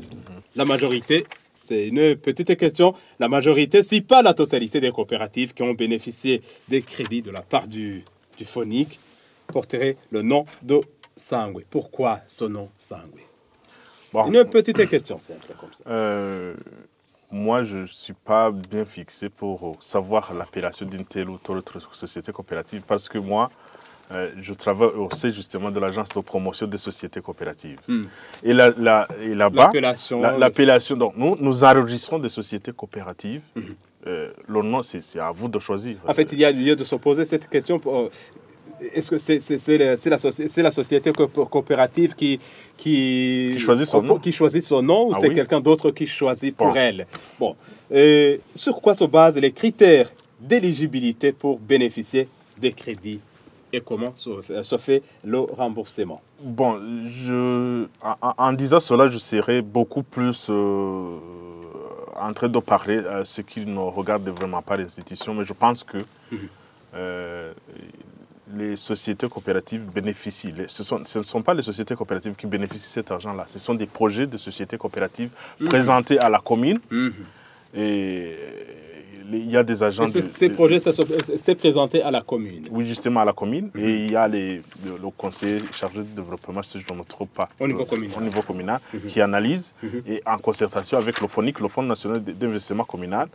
Speaker 2: la majorité, c'est une petite question, la majorité, si pas la totalité des coopératives qui ont bénéficié des crédits de la part du, du phonique, porterait le nom de Sangwe. Pourquoi ce nom Sangwe?
Speaker 3: Bon,
Speaker 2: Une petite question, c'est un peu comme ça.
Speaker 3: euh, moi, je ne suis pas bien fixé pour savoir l'appellation d'une telle ou telle autre société coopérative parce que moi, euh, je travaille au sein justement de l'agence de promotion des sociétés coopératives.
Speaker 2: Hmm.
Speaker 3: Et, là, là- et là-bas,
Speaker 2: L'appellation.
Speaker 3: la- l'appellation, donc nous, nous enregistrons des sociétés coopératives.
Speaker 2: Mhm.
Speaker 3: Euh, le nom, c'est c'est à vous de choisir.
Speaker 2: En fait, il y a lieu de se poser cette question. pour, euh, Est-ce que c'est c'est- c'est la, c'est la soci- c'est la société co- coopérative qui, qui,
Speaker 3: Qui choisit son nom.
Speaker 2: qui choisit son nom ou
Speaker 3: Ah
Speaker 2: c'est
Speaker 3: oui.
Speaker 2: quelqu'un d'autre qui choisit pour
Speaker 3: Bon.
Speaker 2: elle? Bon. Euh, sur quoi se basent les critères d'éligibilité pour bénéficier des crédits et comment se, fait le remboursement
Speaker 3: Bon, je, en, disant cela, je serais beaucoup plus euh, en train de parler à ceux qui ne regardent vraiment pas l'institution, mais je pense que
Speaker 2: Mhm.
Speaker 3: euh, les sociétés coopératives bénéficient. Ce, sont- ce ne sont pas les sociétés coopératives qui bénéficient de cet argent-là, ce sont des projets de sociétés coopératives
Speaker 2: Mhm.
Speaker 3: présentés à la commune et les- il y a des agents. De-
Speaker 2: Ces
Speaker 3: de-
Speaker 2: projets, ça se- c'est présenté à la commune.
Speaker 3: oui, justement à la commune.
Speaker 2: Mhm.
Speaker 3: Et il y a les, le, le conseiller chargé de développement, si je ne me trompe pas,
Speaker 2: Au niveau communal.
Speaker 3: au niveau communal,
Speaker 2: Mhm.
Speaker 3: qui analyse
Speaker 2: Mhm.
Speaker 3: et en concertation avec le FONIC, le Fonds national d'investissement communal,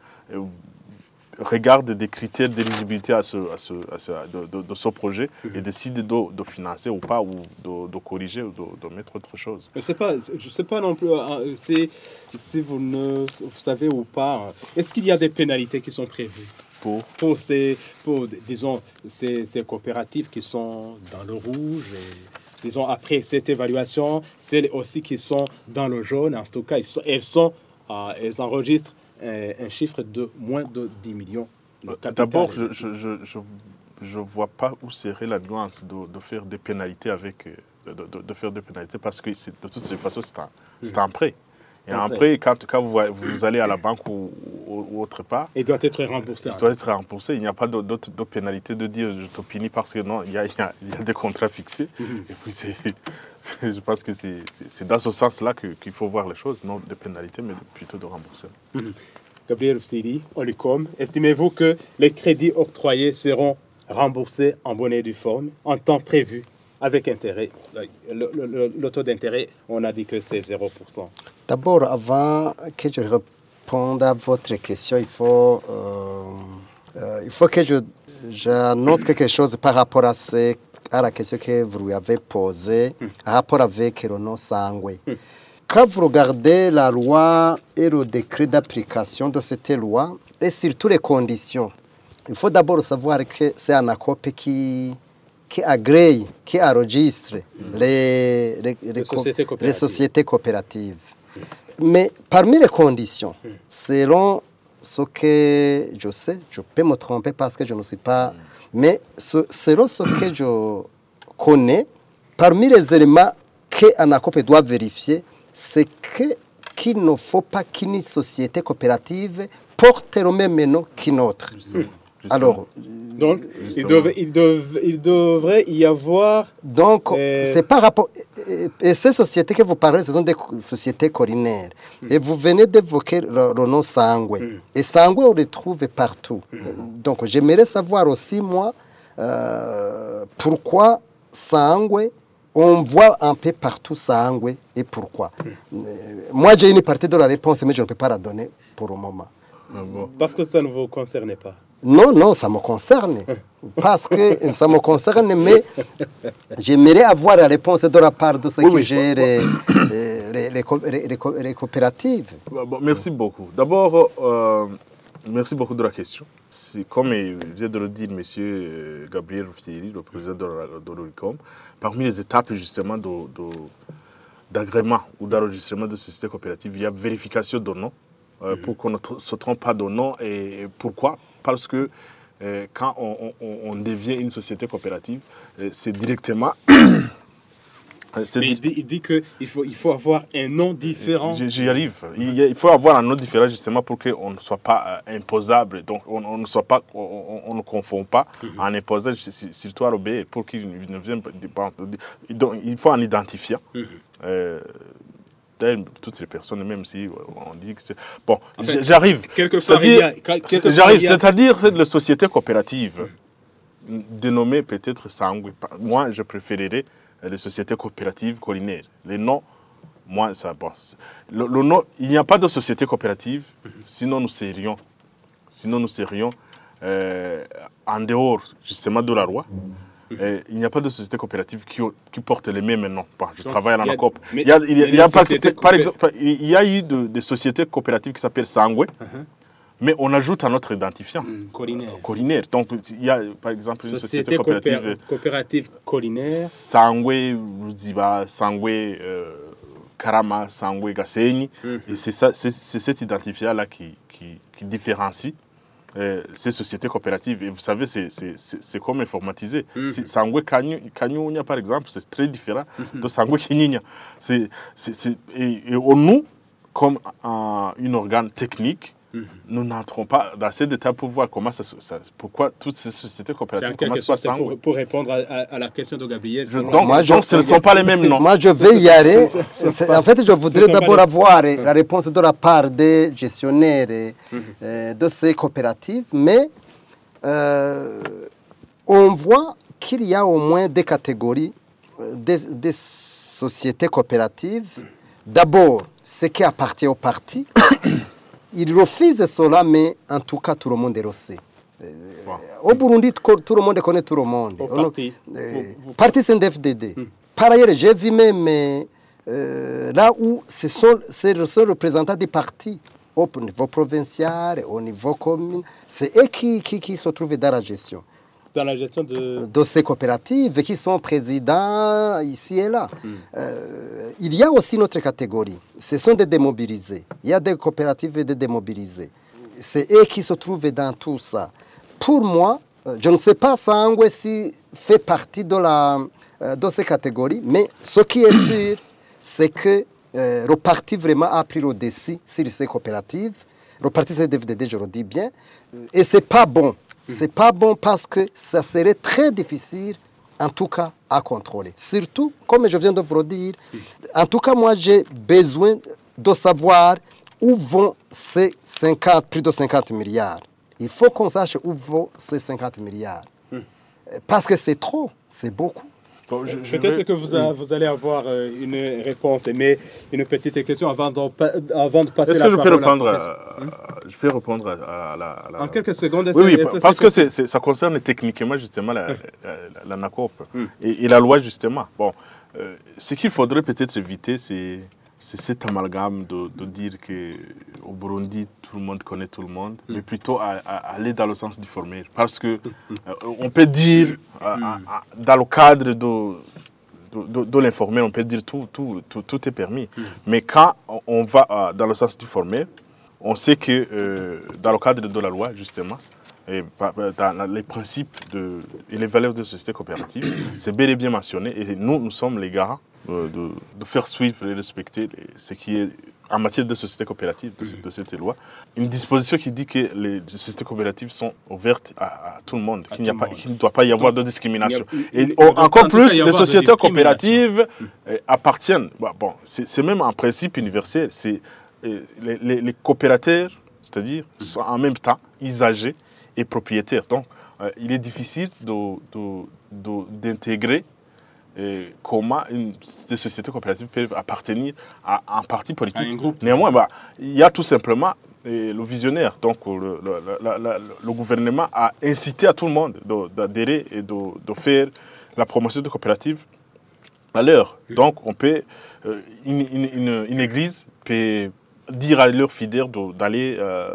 Speaker 3: regarde des critères d'éligibilité à ce, à ce, à ce- de, de- de ce projet
Speaker 2: Mhm.
Speaker 3: et décide de, de financer ou pas, ou de, de corriger ou de, de mettre autre chose.
Speaker 2: Je ne sais pas, je sais pas non plus euh, si, si vous ne vous savez ou pas. Est-ce qu'il y a des pénalités qui sont prévues?
Speaker 3: Pour?
Speaker 2: Pour ces, pour, disons, ces, ces coopératives qui sont dans le rouge et, disons, après cette évaluation, celles aussi qui sont dans le jaune, en tout cas, sont- elles, sont, euh, elles enregistrent euh, un chiffre de moins de 10 millions. Capital
Speaker 3: D'abord, je ne je, je, je vois pas où serait la nuance de, de faire des pénalités avec, euh, de, de- de faire des pénalités parce que c'est- de toutes les façons, c'est un, c'est un prêt. Et
Speaker 2: prêt,
Speaker 3: quand, quand vous, vous allez à la banque ou, ou- ou autre part,
Speaker 2: Il doit être remboursé.
Speaker 3: il doit être remboursé. Il n'y a pas de- d'autre d'autre pénalité de dire je te punis parce que non, il y a, il y a- il y a des contrats fixés.
Speaker 2: Mhm.
Speaker 3: Et puis, c'est- je pense que c'est dans ce sens-là qu'il faut voir les choses, non de pénalité, mais plutôt de remboursement.
Speaker 2: Gabriel Sili, Olicom, estimez-vous que les crédits octroyés seront remboursés en bonne et due forme, en temps prévu, avec intérêt Le, le- le- le taux d'intérêt, on a dit que c'est 0%.
Speaker 4: D'abord, avant que je réponde à votre question, il faut, euh, euh, il faut que je, j'annonce quelque chose par rapport à, ce, à la question que vous lui avez posée, en rapport avec le nom Sangwe. Quand vous regardez la loi et le décret d'application de cette loi, et surtout les conditions, il faut d'abord savoir que c'est un ACOP qui, qui agrée, qui enregistre les, les, les
Speaker 2: sociétés
Speaker 4: les
Speaker 2: coopératives.
Speaker 4: sociétés coopératives. Mais parmi les conditions, selon ce que je sais, je peux me tromper parce que je ne suis pas, mais ce- selon ce que je connais, parmi les éléments qu'un ACOP doit vérifier, c'est que qu'il ne faut pas qu'une société coopérative porte le même nom qu'une autre. Alors,
Speaker 2: Donc, il,
Speaker 3: Justement.
Speaker 2: devait- il dev- il devrait y avoir.
Speaker 4: donc
Speaker 2: Euh,
Speaker 4: c'est par rapport. Et, ces sociétés que vous parlez, ce sont des sociétés collinaires. Et vous venez d'évoquer le, le nom Sangwe. Et Sangwe, on le trouve partout. Donc, j'aimerais savoir aussi, moi, euh, pourquoi Sangwe, on voit un peu partout Sangwe et pourquoi. Euh, moi, j'ai une partie de la réponse, mais je ne peux pas la donner pour le moment.
Speaker 3: Ah bon.
Speaker 2: Parce que ça ne vous concernait pas.
Speaker 4: Non, non, ça me concerne. Parce que ça me concerne, mais j'aimerais avoir la réponse de la part de ceux
Speaker 3: Oui,
Speaker 4: qui
Speaker 3: oui.
Speaker 4: gèrent les, les- les co- les- les co- les coopératives.
Speaker 3: Bah, bon, merci beaucoup. D'abord, euh, merci beaucoup de la question. C'est comme euh, vient de le dire M. Gabriel Ruffieri, le président de, l'ORICOM, parmi les étapes justement d'agrément ou d'enregistrement de société coopérative, il y a vérification de nom euh, pour qu'on ne se trompe pas de nom. Et pourquoi Parce que euh, quand on, on- on devient une société coopérative, euh, c'est directement... euh,
Speaker 2: Mais il dit, il dit qu'il faut, il faut avoir un nom différent.
Speaker 3: J'y arrive. Il, faut avoir un nom différent justement pour qu'on ne soit pas euh, imposable. Donc on, on ne soit pas, on, ne confond pas en imposage sur- surtout à l'OBE pour qu'il ne vienne pas. Donc, il faut un identifiant. Euh, tel- toutes les personnes, même si on dit que c'est. Bon,
Speaker 2: fait,
Speaker 3: j'arrive. C'est-à-dire, j'arrive. C'est-à-dire, c'est de la société coopérative dénommée peut-être Sangwe. Moi, je préférerais euh, les sociétés coopératives collinaires. Les noms, moi, ça, bon, le, le nom, il n'y a pas de société coopérative, sinon nous serions, sinon nous serions euh, en dehors justement de la loi. Euh, il n'y a pas de société coopérative qui, porte les mêmes noms. Bon, je
Speaker 2: Donc,
Speaker 3: travaille à
Speaker 2: il y a-
Speaker 3: l'ANACOP.
Speaker 2: mais
Speaker 3: Il y a, il y a-
Speaker 2: il y a
Speaker 3: il y a
Speaker 2: des
Speaker 3: pas-
Speaker 2: sociétés
Speaker 3: par
Speaker 2: coopé-
Speaker 3: exemple, il y a eu de- des sociétés coopératives qui s'appellent Sangwe, mais on ajoute un autre identifiant.
Speaker 2: Collinaire.
Speaker 3: Collinaire. Donc, il y a par exemple une société,
Speaker 2: Société
Speaker 3: coopérative
Speaker 2: coopérative, coopérative collinaire.
Speaker 3: Sangwe Ruziba, Sangwe euh, Karama, Sangwe Gasseni. Et c'est cet identifiant-là qui, qui, qui différencie euh, ces sociétés coopératives. Et vous savez, c'est- c'est c'est- c'est comme informatisé. Si Sangwe Kanyu- Kanyunya, par exemple, c'est très différent de Sangwe Kinyinya. C'est- c'est- c'est- Et, et nous, comme un, une organe technique, nous n'entrons pas dans ces détails pour voir comment ça, pourquoi toutes ces sociétés coopératives commencent par
Speaker 2: pour, pour répondre à, à- à la question de Gabriel.
Speaker 3: Je- donc,
Speaker 4: Moi, je-
Speaker 3: ce ne sont pas les mêmes noms.
Speaker 4: Moi, je vais y aller. En fait, je voudrais d'abord avoir euh, la réponse de la part des gestionnaires et, euh, de ces coopératives, mais euh, on voit qu'il y a au moins des catégories euh, des, des sociétés coopératives. D'abord, ce qui appartient au parti. Ils refusent cela, mais en tout cas, tout le monde le sait. Euh, Au Burundi, tout le monde connaît tout le monde.
Speaker 2: Au parti.
Speaker 4: euh,
Speaker 2: Vous- vous-
Speaker 4: parti CNDFDD. Par ailleurs, j'ai vu même euh, là où c'est le seul représentant des partis au niveau provincial, au niveau commune, c'est eux qui, qui, qui se trouvent dans la gestion
Speaker 2: Dans la gestion de.
Speaker 4: de ces coopératives qui sont présidents ici et là. Euh, il y a aussi une autre catégorie. Ce sont des démobilisés. Il y a des coopératives et des démobilisés. C'est eux qui se trouvent dans tout ça. Pour moi, euh, je ne sais pas Sangwe si fait partie de, la, euh, de ces catégories, mais ce qui est sûr, c'est que euh, le parti vraiment a pris le dessus sur ces coopératives. Le parti CDFDD, je le dis bien. Et c'est pas bon. C'est pas bon parce que ça serait très difficile, en tout cas, à contrôler. Surtout, comme je viens de vous le dire, en tout cas, moi, j'ai besoin de savoir où vont ces 50, plus de 50 milliards. Il faut qu'on sache où vont ces 50 milliards. Parce que c'est trop, c'est beaucoup.
Speaker 3: Bon, je- je
Speaker 2: Peut-être
Speaker 3: vais-
Speaker 2: que vous, a- vous allez avoir euh, une réponse, mais une petite question avant, pa- avant de passer
Speaker 3: Est-ce
Speaker 2: la
Speaker 3: que je peux
Speaker 2: parole à-
Speaker 3: répondre à, je peux répondre à, à la, à la-
Speaker 2: En quelques secondes.
Speaker 3: Oui, oui, parce que c'est- c'est- ça concerne techniquement justement la, la, la NACOP et, et la loi justement. Bon, euh, ce qu'il faudrait peut-être éviter, c'est c'est cet amalgame de, de dire que au Burundi tout le monde connaît tout le monde, mais plutôt à, à- aller dans le sens du formel, parce que euh, on peut dire à- à- dans le cadre de de, l'informel, on peut dire tout, tout, tout, tout est permis. Mais quand on- va euh, dans le sens du formel, on sait que euh, dans le cadre de la loi, justement, et dans les principes de, et les valeurs de société coopérative, c'est bel et bien mentionné. Et nous, nous sommes les garants de, de faire suivre et respecter ce qui est en matière de sociétés coopératives, de, ce- de cette loi, une disposition qui dit que les sociétés coopératives sont ouvertes à, à tout le monde, qu'il ne doit pas y avoir de discrimination.
Speaker 2: a-
Speaker 3: Et encore plus, les sociétés coopératives euh, appartiennent, bah, bon, c'est même un principe universel, c'est euh, les, les- les coopérateurs, c'est-à-dire, sont en même temps usagers et propriétaires. Donc, euh, il est difficile d'intégrer comment une, des sociétés coopératives peuvent appartenir à un parti politique.
Speaker 2: À un groupe.
Speaker 3: Néanmoins, bah, il y a tout simplement le visionnaire. Donc, le, gouvernement a incité à tout le monde de- d'adhérer et de, de faire la promotion de coopératives à l'heure. Donc, on peut, euh, une, une- une- une église peut dire à leurs fidèles d'aller, euh,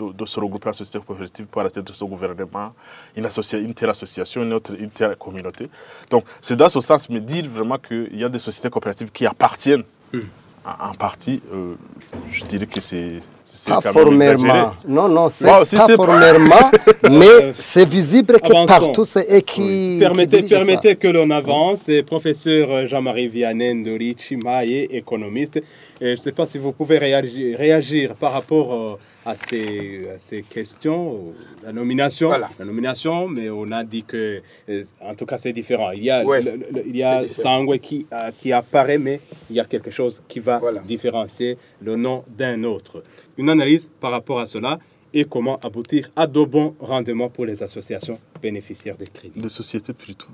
Speaker 3: de, de se regrouper en société coopérative pour atteindre son gouvernement, une, une telle association, une, autre, une telle communauté. Donc, c'est dans ce sens, mais dire vraiment qu'il y a des sociétés coopératives qui appartiennent à un parti, euh, je dirais que c'est
Speaker 4: Pas formellement. Non, non, c'est pas formellement, mais c'est visible que
Speaker 2: Avançons.
Speaker 4: partout c'est eux qui.
Speaker 2: Permettez, que l'on avance. Professeur euh, Jean-Marie Vianney Ndori Chimaye, économiste. Et je ne sais pas si vous pouvez réagir, réagir par rapport euh, à, ces, à ces questions, la nomination,
Speaker 5: Voilà.
Speaker 2: la nomination, mais on a dit que, euh, en tout cas, c'est différent. Il y a,
Speaker 5: Ouais,
Speaker 2: le- le- il y a. Sangwe qui, euh, qui apparaît, mais il y a quelque chose qui va
Speaker 5: Voilà.
Speaker 2: différencier le nom d'un autre. Une analyse par rapport à cela et comment aboutir à de bons rendements pour les associations bénéficiaires des crédits.
Speaker 3: Des sociétés plutôt.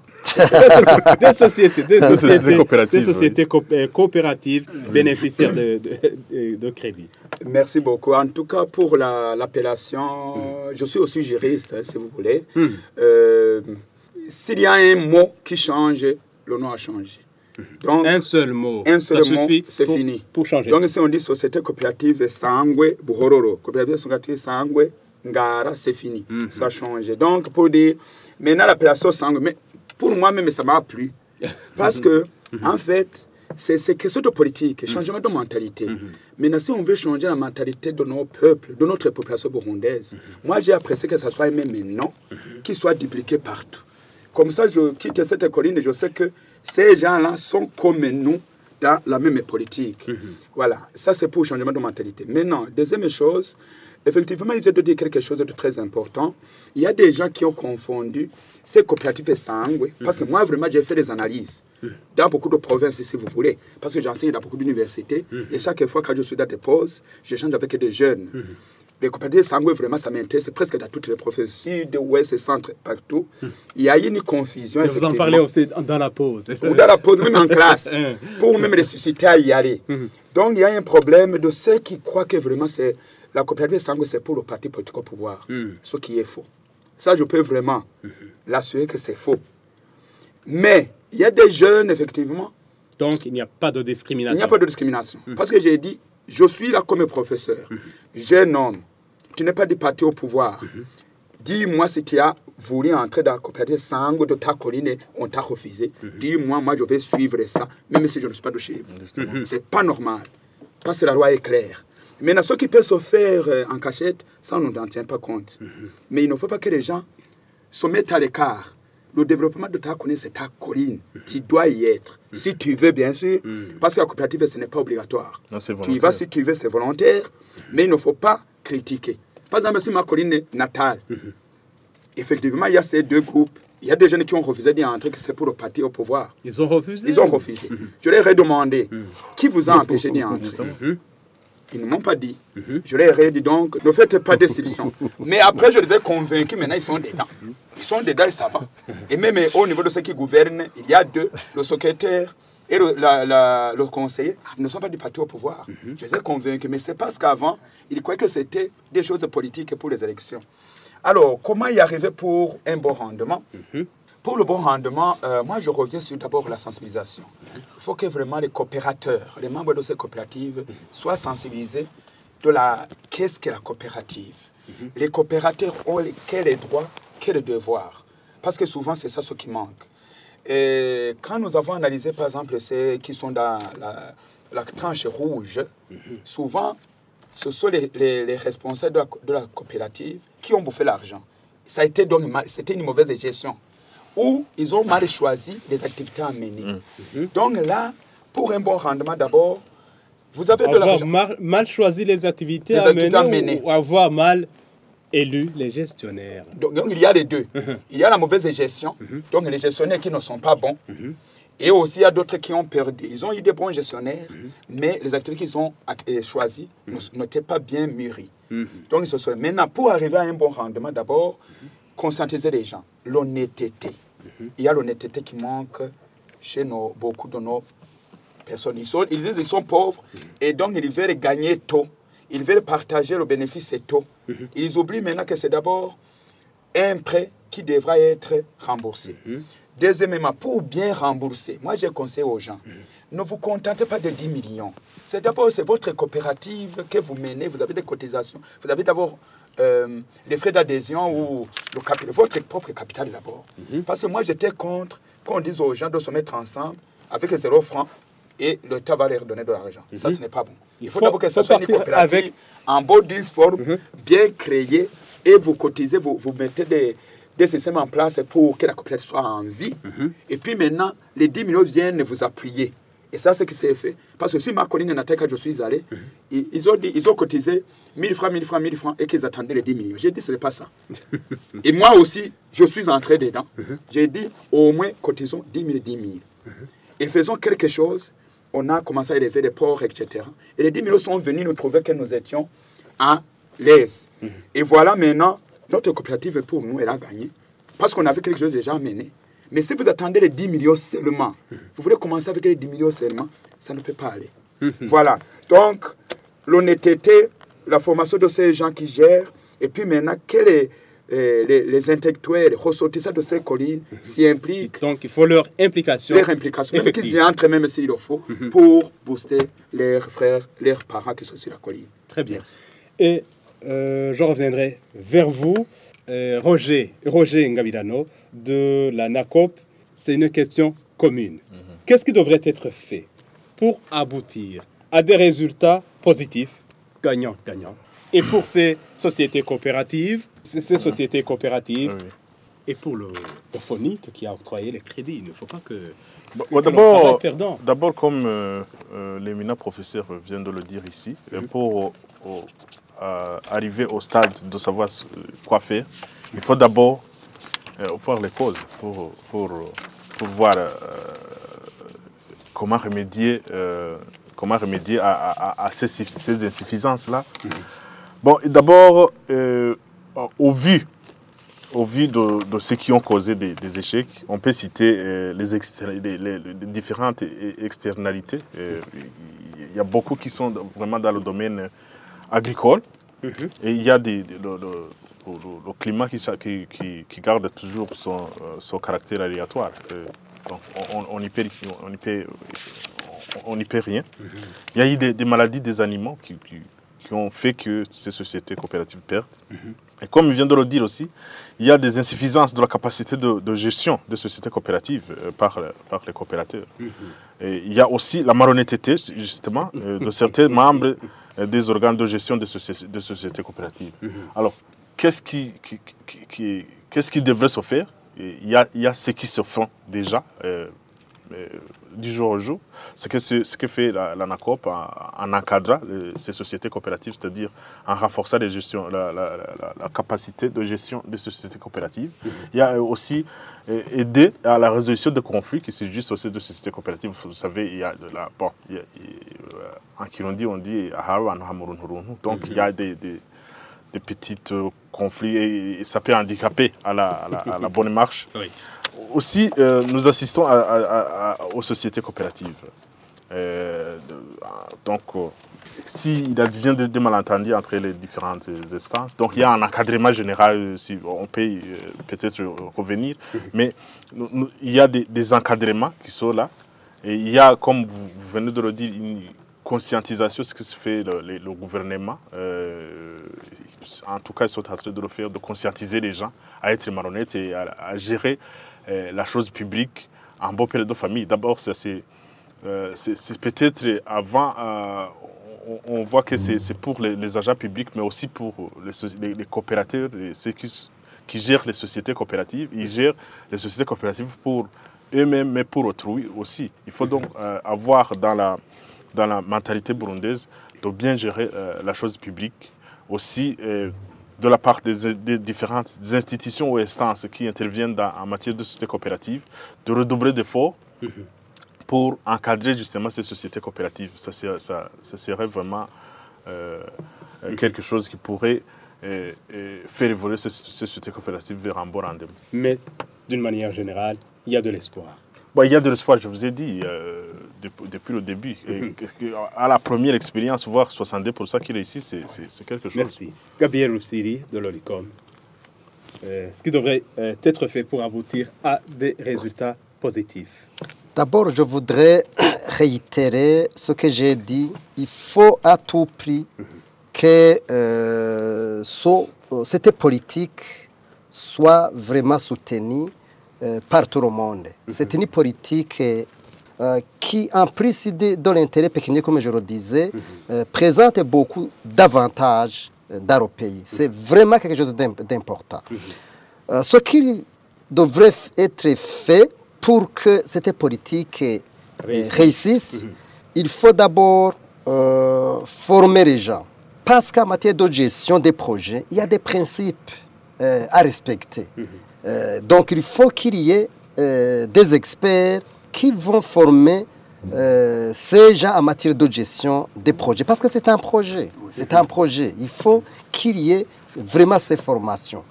Speaker 2: des sociétés, des
Speaker 3: Des sociétés
Speaker 2: sociétés
Speaker 3: coopératives,
Speaker 2: des sociétés euh, coopératives bénéficiaires de, de, de- de crédit.
Speaker 5: Merci beaucoup. En tout cas, pour la- l'appellation, je suis aussi juriste, hein, si vous voulez.
Speaker 2: Hmm.
Speaker 5: Euh, S'il y a un mot qui change, le nom a changé. Donc,
Speaker 2: Un seul mot,
Speaker 5: Un seul
Speaker 2: ça
Speaker 5: mot, c'est fini.
Speaker 2: Pour changer.
Speaker 5: donc si on dit société coopérative Sangwe Buhororo, coopérative Sangwe Ngara, c'est fini.
Speaker 2: Mhm.
Speaker 5: Ça a changé. Donc, pour dire, maintenant l'appellation Sangwe, mais pour moi-même, ça m'a plu. Parce que,
Speaker 2: Mhm.
Speaker 5: en fait, c'est question de politique, changement de mentalité.
Speaker 2: Mhm.
Speaker 5: Maintenant, si on veut changer la mentalité de nos peuples, de notre population burundaise,
Speaker 2: Mhm.
Speaker 5: moi j'ai apprécié que ça soit même un nom qui soit dupliqué partout. Comme ça, je quitte cette colline et je sais que ces gens-là sont comme nous dans la même politique. Voilà, ça c'est pour le changement de mentalité. Maintenant, deuxième chose, effectivement, il vient de dire quelque chose de très important. Il y a des gens qui ont confondu ces coopératives sangues, parce que moi, vraiment, j'ai fait des analyses dans beaucoup de provinces, si vous voulez, parce que j'enseigne dans beaucoup d'universités, et chaque fois, quand je suis dans des pauses, j'échange avec des jeunes. Les coopératives sanguines, vraiment, ça m'intéresse presque dans toutes les provinces, sud, ouest, centre, partout. Il y a une confusion.
Speaker 2: Et vous en parlez aussi dans la pause.
Speaker 5: Ou dans la pause, même en classe, pour même les susciter à y aller. Donc, il y a un problème de ceux qui croient que vraiment c'est la coopérative sanguine, c'est pour le parti politique au pouvoir, ce qui est faux. Ça, je peux vraiment l'assurer que c'est faux. Mais il y a des jeunes, effectivement,
Speaker 2: Donc, il n'y a pas de discrimination.
Speaker 5: il n'y a pas de discrimination. Parce que j'ai dit, je suis là comme professeur. Jeune homme, tu n'es pas du parti au pouvoir. Dis-moi si tu as voulu entrer dans la coopérative sangue de ta colline, on t'a refusé. Dis-moi, moi je vais suivre ça, même si je ne suis pas de chez vous. C'est pas normal. Parce que la loi est claire. Maintenant, ce qui peut se faire euh, en cachette, ça, on n'en tient pas compte. Mais il ne faut pas que les gens se mettent à l'écart. Le développement de ta colline, c'est ta colline. Tu dois y être. Si tu veux, bien sûr. Parce que la coopérative, ce n'est pas obligatoire.
Speaker 3: Non,
Speaker 5: tu y vas si tu veux, c'est volontaire. Mais il ne faut pas critiquer. Par exemple, si ma colline est natale, effectivement, il y a ces deux groupes. Il y a des jeunes qui ont refusé d'y entrer, que c'est pour le parti au pouvoir.
Speaker 2: Ils ont refusé.
Speaker 5: Ils ont refusé. Je leur ai demandé qui vous a empêché d'y entrer. Ils ne m'ont pas dit. Je leur ai dit donc, ne faites pas d'exception. Mais après, je les ai convaincus, maintenant ils sont dedans. Ils sont dedans et ça va. Et même au niveau de ceux qui gouvernent, il y a deux, le secrétaire et le, la- la- le conseiller, ils ne sont pas du parti au pouvoir. Je les ai convaincus, mais c'est parce qu'avant, ils croyaient que c'était des choses politiques pour les élections. Alors, comment y arriver pour un bon rendement? Pour le bon rendement, euh, moi je reviens sur d'abord la sensibilisation. Il faut que vraiment les coopérateurs, les membres de ces coopératives soient sensibilisés de la qu'est-ce que la coopérative? Les coopérateurs ont les- quels droits, quels devoirs? Parce que souvent c'est ça ce qui manque. Et quand nous avons analysé par exemple ceux qui sont dans la, la tranche rouge, souvent ce sont les, les- les responsables de la, co- de la coopérative qui ont bouffé l'argent. Ça a été donc c'était une mauvaise gestion. Ou ils ont mal choisi les activités à mener. Donc là, pour un bon rendement, d'abord, Vous avez de l'argent.
Speaker 2: mal, mal choisi les activités
Speaker 5: Les
Speaker 2: à
Speaker 5: activités à
Speaker 2: mener, ou avoir mal élu les gestionnaires.
Speaker 5: Donc, donc, il y a les deux. Il y a la mauvaise gestion, donc les gestionnaires qui ne sont pas bons. Et aussi, il y a d'autres qui ont perdu. Ils ont eu des bons gestionnaires, mais les activités qu'ils ont euh, choisies n'étaient pas bien mûries. Donc, ils se sont... Maintenant, pour arriver à un bon rendement, d'abord, conscientiser les gens. L'honnêteté. Il y a l'honnêteté qui manque chez nos, beaucoup de nos personnes. Ils, sont, ils disent qu'ils sont pauvres et donc ils veulent gagner tôt. Ils veulent partager le bénéfice tôt. Ils oublient maintenant que c'est d'abord un prêt qui devra être remboursé. Deuxièmement, pour bien rembourser, moi je conseille aux gens, ne vous contentez pas de 10 millions. C'est d'abord c'est votre coopérative que vous menez, vous avez des cotisations, vous avez d'abord euh, les frais d'adhésion ou le votre propre capital d'abord. Parce que moi j'étais contre qu'on dise aux gens de se mettre ensemble avec zéro franc et l'État va leur donner de l'argent. Ça, ce n'est pas bon. Il faut,
Speaker 2: faut-
Speaker 5: d'abord que ça soit une coopérative
Speaker 2: avec-
Speaker 5: en bonne due forme, bien créée, et vous cotisez, vous, vous mettez des, des systèmes en place pour que la coopérative soit en vie. Et puis maintenant, les 10 millions viennent vous appuyer. Et ça, c'est ce qui s'est fait. Parce que si ma colline n'attaque quand je suis allé, ils, ils ont dit, ils ont cotisé 1000 francs, 1000 francs, 1000 francs, et qu'ils attendaient les 10 millions. J'ai dit, ce n'est pas ça. et moi aussi, je suis entré dedans. J'ai dit, au moins, cotisons 10 000, 10 000 et faisons quelque chose. On a commencé à élever des porcs, etc. Et les 10 millions sont venus nous trouver que nous étions à l'aise. Et voilà maintenant, notre coopérative pour nous, elle a gagné. Parce qu'on avait quelque chose déjà à mener. Mais si vous attendez les 10 millions seulement, vous voulez commencer avec les 10 millions seulement, ça ne peut pas aller. Voilà. Donc, l'honnêteté, la formation de ces gens qui gèrent, et puis maintenant, que les, euh, les, les intellectuels, les ressortissants de ces collines s'y impliquent?
Speaker 2: Donc, il faut leur implication.
Speaker 5: leur implication, même qu'ils y entrent même s'il le faut, pour booster leurs frères, leurs parents qui sont sur la colline.
Speaker 2: Très bien.
Speaker 5: Merci.
Speaker 2: Et euh, je reviendrai vers vous, euh, Roger, Roger Ngavidano, de la NACOP. C'est une question commune. Qu'est-ce qui devrait être fait pour aboutir à des résultats positifs, gagnants-gagnants Et pour ces sociétés coopératives, ces ces sociétés coopératives,
Speaker 3: Oui.
Speaker 2: et pour le Phonique qui a octroyé les crédits, il ne faut pas que.
Speaker 3: Bon,
Speaker 2: que l'on
Speaker 3: D'abord. D'abord, comme euh, euh, l'éminent professeur vient de le dire ici, euh, pour euh, arriver au stade de savoir quoi faire, il faut d'abord voir les causes pour, pour, pour voir comment remédier, comment remédier à, à- à ces, ces insuffisances-là. Bon, d'abord, euh, au vu au vu de, de ceux qui ont causé des, des échecs, on peut citer euh, les, exter- les- les- les différentes e- externalités. Euh, Il y a beaucoup qui sont vraiment dans le domaine agricole. Et il y a des, des- le, le- le- le climat qui, garde toujours son, son caractère aléatoire. Donc on- on on n'y peut, on n'y peut, on- n'y peut rien. Il y a eu des, des maladies des animaux qui, qui- qui ont fait que ces sociétés coopératives perdent. Et comme il vient de le dire aussi, il y a des insuffisances de la capacité de, de gestion des sociétés coopératives euh, par, par les coopérateurs. Et il y a aussi la malhonnêteté, justement, euh, de certains membres euh, des organes de gestion des, soci- des sociétés coopératives. Alors, qu'est-ce qui, devrait se faire? Il y, a, il y a ce qui se fait déjà euh, euh, du jour au jour. Ce que, ce, que fait la, la NACOP en, en encadrant euh, ces sociétés coopératives, c'est-à-dire en renforçant les la, la- la- la capacité de gestion des sociétés coopératives. Il y a euh, aussi euh, aider à la résolution de conflits qui juste au sein de sociétés coopératives. Vous savez, il y a de la. Bon, il y a- en Kirundi, on dit. Donc, il y a des, des, des petits euh, conflits et, et ça peut handicaper à la, à la- à la bonne marche.
Speaker 2: Oui.
Speaker 3: Aussi, euh, nous assistons aux sociétés coopératives. Euh, donc, euh, s'il advient des, des malentendus entre les différentes instances, donc il y a un encadrement général, si on peut peut-être revenir, mais il y a des, encadrements qui sont là. Et il y a, comme vous, venez de le dire, une conscientisation, ce que se fait le, gouvernement. en tout cas, ils sont en train de le faire, de conscientiser les gens à être malhonnêtes et à, gérer la chose publique en bon période de famille. D'abord, euh, c'est peut-être avant, euh, on, voit que c'est pour les, agents publics, mais aussi pour les, coopérateurs, ceux qui, qui gèrent les sociétés coopératives. Ils gèrent les sociétés coopératives pour eux-mêmes, mais pour autrui aussi. Il faut donc euh, avoir dans la, dans la mentalité burundaise de bien gérer euh, la chose publique, aussi euh, de la part des, des différentes institutions ou instances qui interviennent dans- en matière de société coopérative, de redoubler d'efforts pour encadrer justement ces sociétés coopératives. Ça, c'est- ça- ça serait vraiment euh, euh, quelque chose qui pourrait euh, faire évoluer ces, ces sociétés coopératives vers un bon rendez-vous.
Speaker 2: Mais d'une manière générale, il y a de l'espoir.
Speaker 3: Bon, il y a de l'espoir, je vous ai dit, euh, depuis, depuis le début. Et que- que- à la première expérience, voir 62% qui réussissent, c'est- quelque chose.
Speaker 2: Merci. Gabriel Roussiri de l'OLICOM. Euh, ce qui devrait euh, être fait pour aboutir à des résultats positifs.
Speaker 4: D'abord, je voudrais réitérer ce que j'ai dit. Il faut à tout prix que euh, ce- euh, cette politique soit vraiment soutenue euh, par tout le monde. C'est une politique euh, qui, en plus de, l'intérêt pécuniaire, comme je le disais, euh, présente beaucoup d'avantages euh, dans le pays. C'est vraiment quelque chose d'im- d'important. Euh, ce qui devrait être fait pour que cette politique euh,
Speaker 2: Réussisse.
Speaker 4: il faut d'abord euh, former les gens. Parce qu'en matière de gestion des projets, il y a des principes euh, à respecter. Euh, donc il faut qu'il y ait euh, des experts qui vont former euh, ces gens en matière de gestion des projets. Parce que c'est un projet. C'est un projet. Il faut qu'il y ait vraiment ces formations.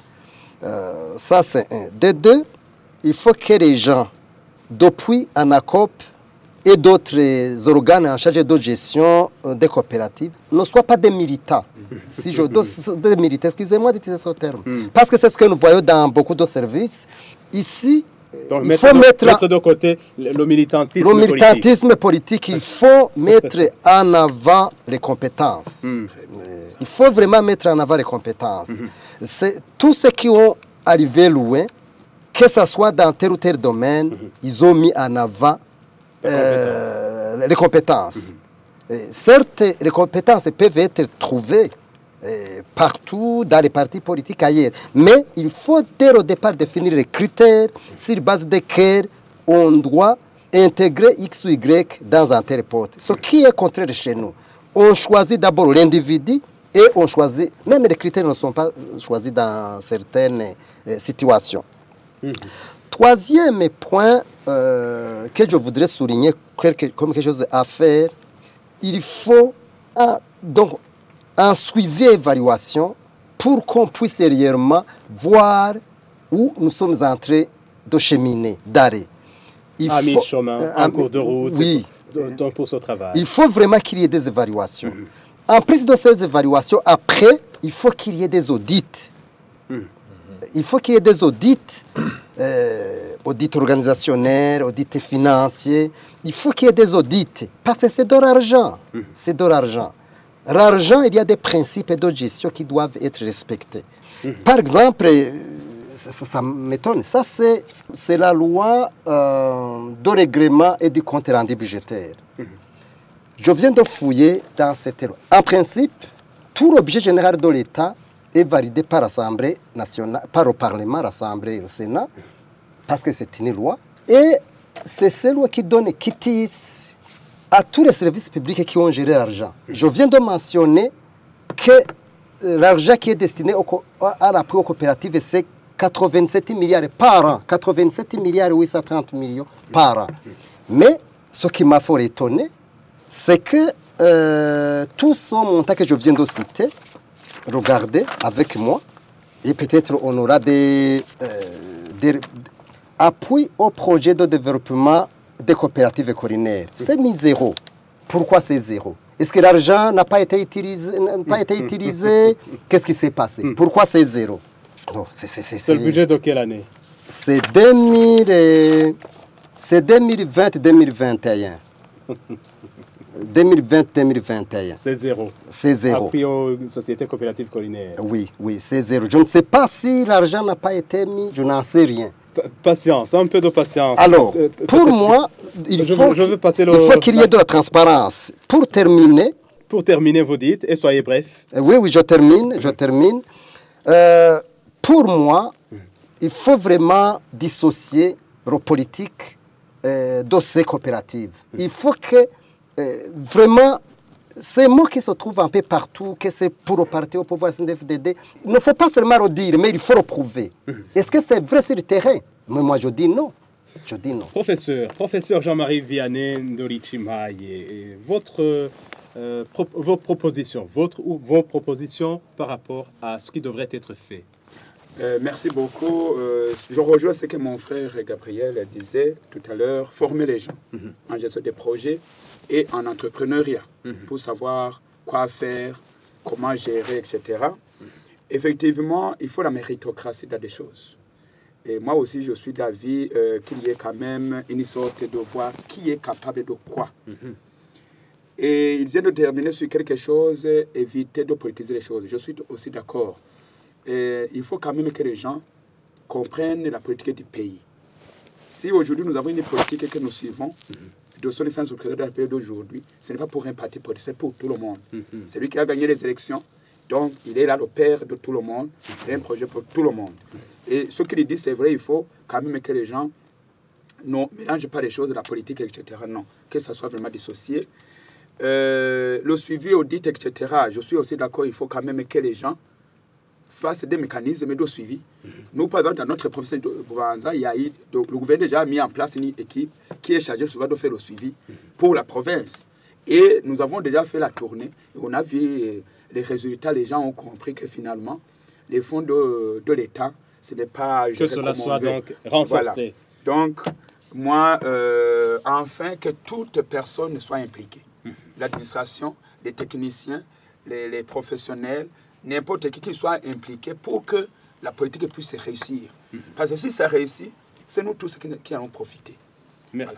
Speaker 4: Ça, c'est un. De deux, il faut que les gens, depuis ANACOP et d'autres organes en charge de gestion euh, des coopératives, ne soient pas des militants. Si je de- des militants, excusez-moi d'utiliser ce terme. Parce que c'est ce que nous voyons dans beaucoup de services. Ici,
Speaker 2: Donc,
Speaker 4: il faut
Speaker 2: de,
Speaker 4: mettre,
Speaker 2: mettre de côté le, militantisme.
Speaker 4: le militantisme politique, il faut mettre en avant les compétences.
Speaker 2: Hmm.
Speaker 4: Euh, Il faut vraiment mettre en avant les compétences. C'est tous ceux qui ont arrivé loin, que ce soit dans tel ou tel domaine, ils ont mis en avant euh, les compétences. Et certes, les compétences peuvent être trouvées euh, partout dans les partis politiques ailleurs, mais il faut dès le départ définir les critères sur base desquels on doit intégrer X ou Y dans un tel poste. Ce qui est contraire chez nous. On choisit d'abord l'individu et on choisit, même les critères ne sont pas choisis dans certaines euh, situations. Troisième point euh, que je voudrais souligner comme quelque chose à faire, il faut un, donc un suivi évaluation pour qu'on puisse réellement voir où nous sommes en train de cheminer, d'arrêt.
Speaker 2: À mi-chemin,
Speaker 4: euh,
Speaker 2: en cours de route.
Speaker 4: Oui.
Speaker 2: Donc, donc, pour ce travail.
Speaker 4: Il faut vraiment qu'il y ait des évaluations. En plus de ces évaluations, après, il faut qu'il y ait des audits. Il faut qu'il y ait des audits, euh, audits organisationnels, audits financiers. Il faut qu'il y ait des audits, parce que c'est de l'argent. C'est de l'argent. L'argent, il y a des principes de gestion qui doivent être respectés. Par exemple, euh, ça, ça- ça m'étonne, ça c'est c'est la loi euh, de règlement et du compte rendu budgétaire. Je viens de fouiller dans cette loi. En principe, tout l'objet général de l'État est validé par l'Assemblée nationale, par le Parlement, l'Assemblée et le Sénat, parce que c'est une loi. Et c'est cette loi qui donne quitus à tous les services publics qui ont géré l'argent. Je viens de mentionner que euh, l'argent qui est destiné à l'appui aux coopératives, c'est 87 milliards par an. 87 milliards 830 millions par an. Mais ce qui m'a fort étonné, c'est que euh, tout ce montant que je viens de citer, regardez avec moi, et peut-être on aura des, euh, des appuis au projet de développement des coopératives collinaires. C'est mis zéro. Pourquoi c'est zéro? Est-ce que l'argent n'a pas été utilisé, n'a pas été utilisé? Qu'est-ce qui s'est passé? Pourquoi c'est zéro? C'est-
Speaker 2: le budget de quelle année?
Speaker 4: C'est 2000 et- c'est 2020-2021. 2020-2021.
Speaker 2: C'est zéro.
Speaker 4: C'est zéro.
Speaker 2: Appui aux sociétés coopératives collinaires.
Speaker 4: Oui, oui, c'est zéro. Je ne sais pas si l'argent n'a pas été mis, je n'en sais rien.
Speaker 2: Pa- Patience, un peu de patience.
Speaker 4: Alors,
Speaker 2: Euh,
Speaker 4: pour moi, il faut
Speaker 2: le-
Speaker 4: qu'il y ait de la transparence. Pour terminer,
Speaker 2: Pour terminer, vous dites, et soyez bref,
Speaker 4: Euh, Oui, oui, je termine, je termine. Euh, pour moi, il faut vraiment dissocier le politique euh, de ces coopératives. Il faut que euh, vraiment, ces mots qui se trouvent un peu partout, que c'est pour le parti au pouvoir CNDFDD, il ne faut pas seulement le dire, mais il faut le prouver. Est-ce que c'est vrai sur le terrain? Mais moi, je dis non. Je dis non.
Speaker 2: Professeur, professeur Jean-Marie Vianney Ndorichimaye, et votre, euh, pro- vos propositions, votre ou vos propositions par rapport à ce qui devrait être fait?
Speaker 5: Euh, merci beaucoup. Euh, je rejoins ce que mon frère Gabriel disait tout à l'heure, former les gens en gestion des projets et en entrepreneuriat pour savoir quoi faire, comment gérer, etc. Effectivement, il faut la méritocratie dans des choses. Et moi aussi, je suis d'avis euh, qu'il y ait quand même une sorte de voir qui est capable de quoi. Et il vient de terminer sur quelque chose, éviter de politiser les choses. Je suis aussi d'accord. Il faut quand même que les gens comprennent la politique du pays. Si aujourd'hui nous avons une politique que nous suivons, de son essence au président de la République d'aujourd'hui, ce n'est pas pour un parti politique, c'est pour tout le monde. C'est lui qui a gagné les élections, donc il est là le père de tout le monde. C'est un projet pour tout le monde. Et ce qu'il dit, c'est vrai, il faut quand même que les gens ne mélangent pas les choses, la politique, etc. Non, que ça soit vraiment dissocié. Euh, le suivi, audit, etc. Je suis aussi d'accord, il faut quand même que les gens fassent des mécanismes de suivi. Nous, par exemple, dans notre profession de Bouvanza, il y a eu, donc, le gouvernement a déjà mis en place une équipe qui est chargée souvent de faire le suivi pour la province. Et nous avons déjà fait la tournée et on a vu euh, les résultats. Les gens ont compris que finalement, les fonds de, de l'État, ce n'est pas...
Speaker 2: Que cela soit
Speaker 5: veut.
Speaker 2: donc renforcé.
Speaker 5: Donc, moi, euh, enfin, que toute personne soit impliquée. L'administration, les techniciens, les, les professionnels, n'importe qui qui soit impliqué pour que la politique puisse réussir. Parce que si ça réussit, c'est nous tous qui, qui allons profiter.
Speaker 2: Merci.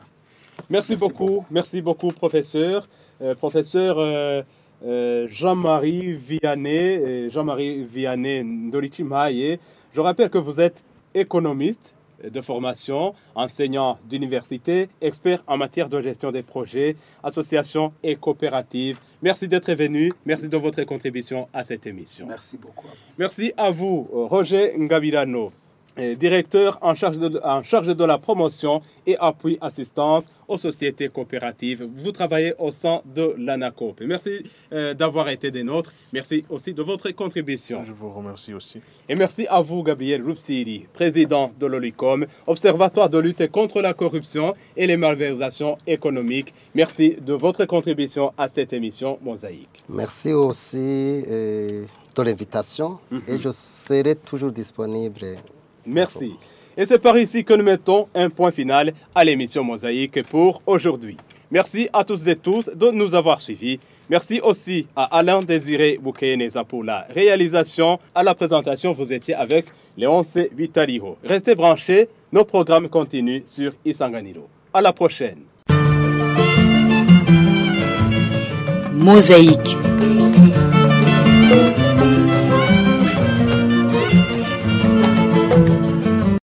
Speaker 2: Merci,
Speaker 5: Merci
Speaker 2: beaucoup. Merci beaucoup, professeur. Euh, professeur euh, euh, Jean-Marie Vianney, Jean-Marie Vianney Ndorichimaye. Je rappelle que vous êtes économiste de formation, enseignant d'université, expert en matière de gestion des projets, associations et coopératives. Merci d'être venu. Merci de votre contribution à cette émission.
Speaker 5: Merci beaucoup à vous.
Speaker 2: Merci à vous, Roger Ngabirano, euh, directeur en charge, de, en charge de la promotion et appui assistance aux sociétés coopératives. Vous travaillez au sein de l'ANACOP. Merci euh, d'avoir été des nôtres. Merci aussi de votre contribution.
Speaker 3: Je vous remercie aussi.
Speaker 2: Et merci à vous, Gabriel Roufsiri, président de l'OLICOM, Observatoire de lutte contre la corruption et les malversations économiques. Merci de votre contribution à cette émission Mosaïque.
Speaker 4: Merci aussi euh, de l'invitation et je serai toujours disponible.
Speaker 2: Merci. Et c'est par ici que nous mettons un point final à l'émission Mosaïque pour aujourd'hui. Merci à tous et tous de nous avoir suivis. Merci aussi à Alain Désiré Boukéneza pour la réalisation. À la présentation, vous étiez avec Léonce Vitaliho. Restez branchés, nos programmes continuent sur Isanganiro. À la prochaine.
Speaker 1: Mosaïque.